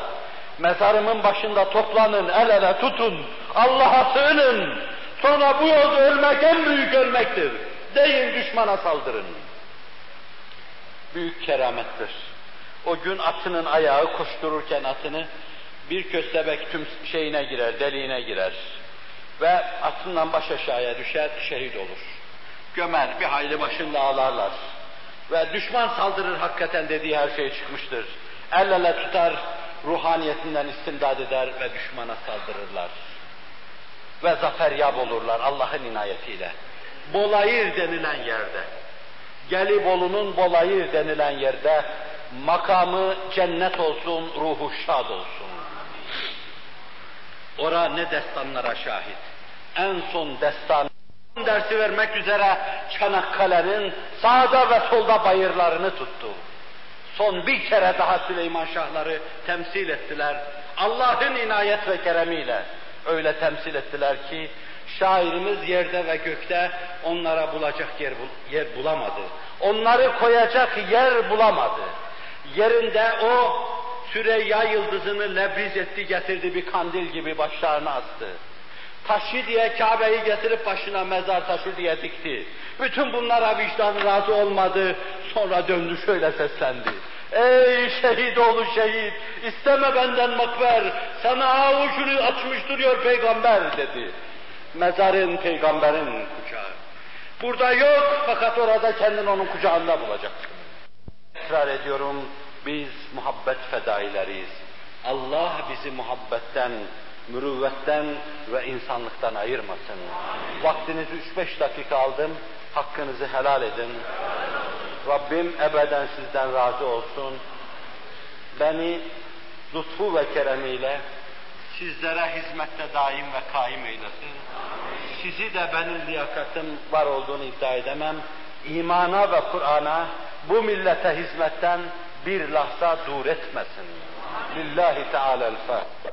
mezarımın başında toplanın, el ele tutun, Allah'a sığının, sonra bu yolda ölmek en büyük ölmektir. Deyin düşmana saldırın. Büyük keramettir. O gün atının ayağı koştururken atını bir köstebek tüm şeyine girer, deliğine girer. Ve atından baş aşağıya düşer, şehit olur. Gömer, bir hayli başında ağlarlar. Ve düşman saldırır hakikaten dediği her şey çıkmıştır. El ele tutar, ruhaniyetinden istimdad eder ve düşmana saldırırlar. Ve zafer yap olurlar Allah'ın inayetiyle. Bolayır denilen yerde, Gelibolu'nun Bolayır denilen yerde makamı cennet olsun, ruhu şad olsun. Ora ne destanlara şahit. En son destan dersi vermek üzere Çanakkale'nin sağda ve solda bayırlarını tuttu. Son bir kere daha Süleyman Şahları temsil ettiler. Allah'ın inayet ve keremiyle öyle temsil ettiler ki şairimiz yerde ve gökte onlara bulacak yer, yer bulamadı. Onları koyacak yer bulamadı. Yerinde o Süreyya yıldızını lebriz etti getirdi bir kandil gibi başlarına astı. Taşı diye Kabe'yi getirip başına mezar taşı diye dikti. Bütün bunlara vicdan razı olmadı. Sonra döndü şöyle seslendi. Ey şehit oğlu şehit, isteme benden makber, sana avucunu açmış duruyor peygamber dedi. Mezarın peygamberin kucağı. Burada yok fakat orada kendini onun kucağında bulacaksın. Tekrar ediyorum, biz muhabbet fedaileriyiz. Allah bizi muhabbetten, mürüvvetten ve insanlıktan ayırmasın. Vaktinizi üç beş dakika aldım, hakkınızı helal edin. Rabbim ebeden sizden razı olsun. Beni lütfu ve keremiyle sizlere hizmette daim ve kaim eylesin. Sizi de benim liyakatım var olduğunu iddia edemem. İmana ve Kur'an'a, bu millete hizmetten bir lahza dur etmesin. Lillahi Teala'l-Fatiha.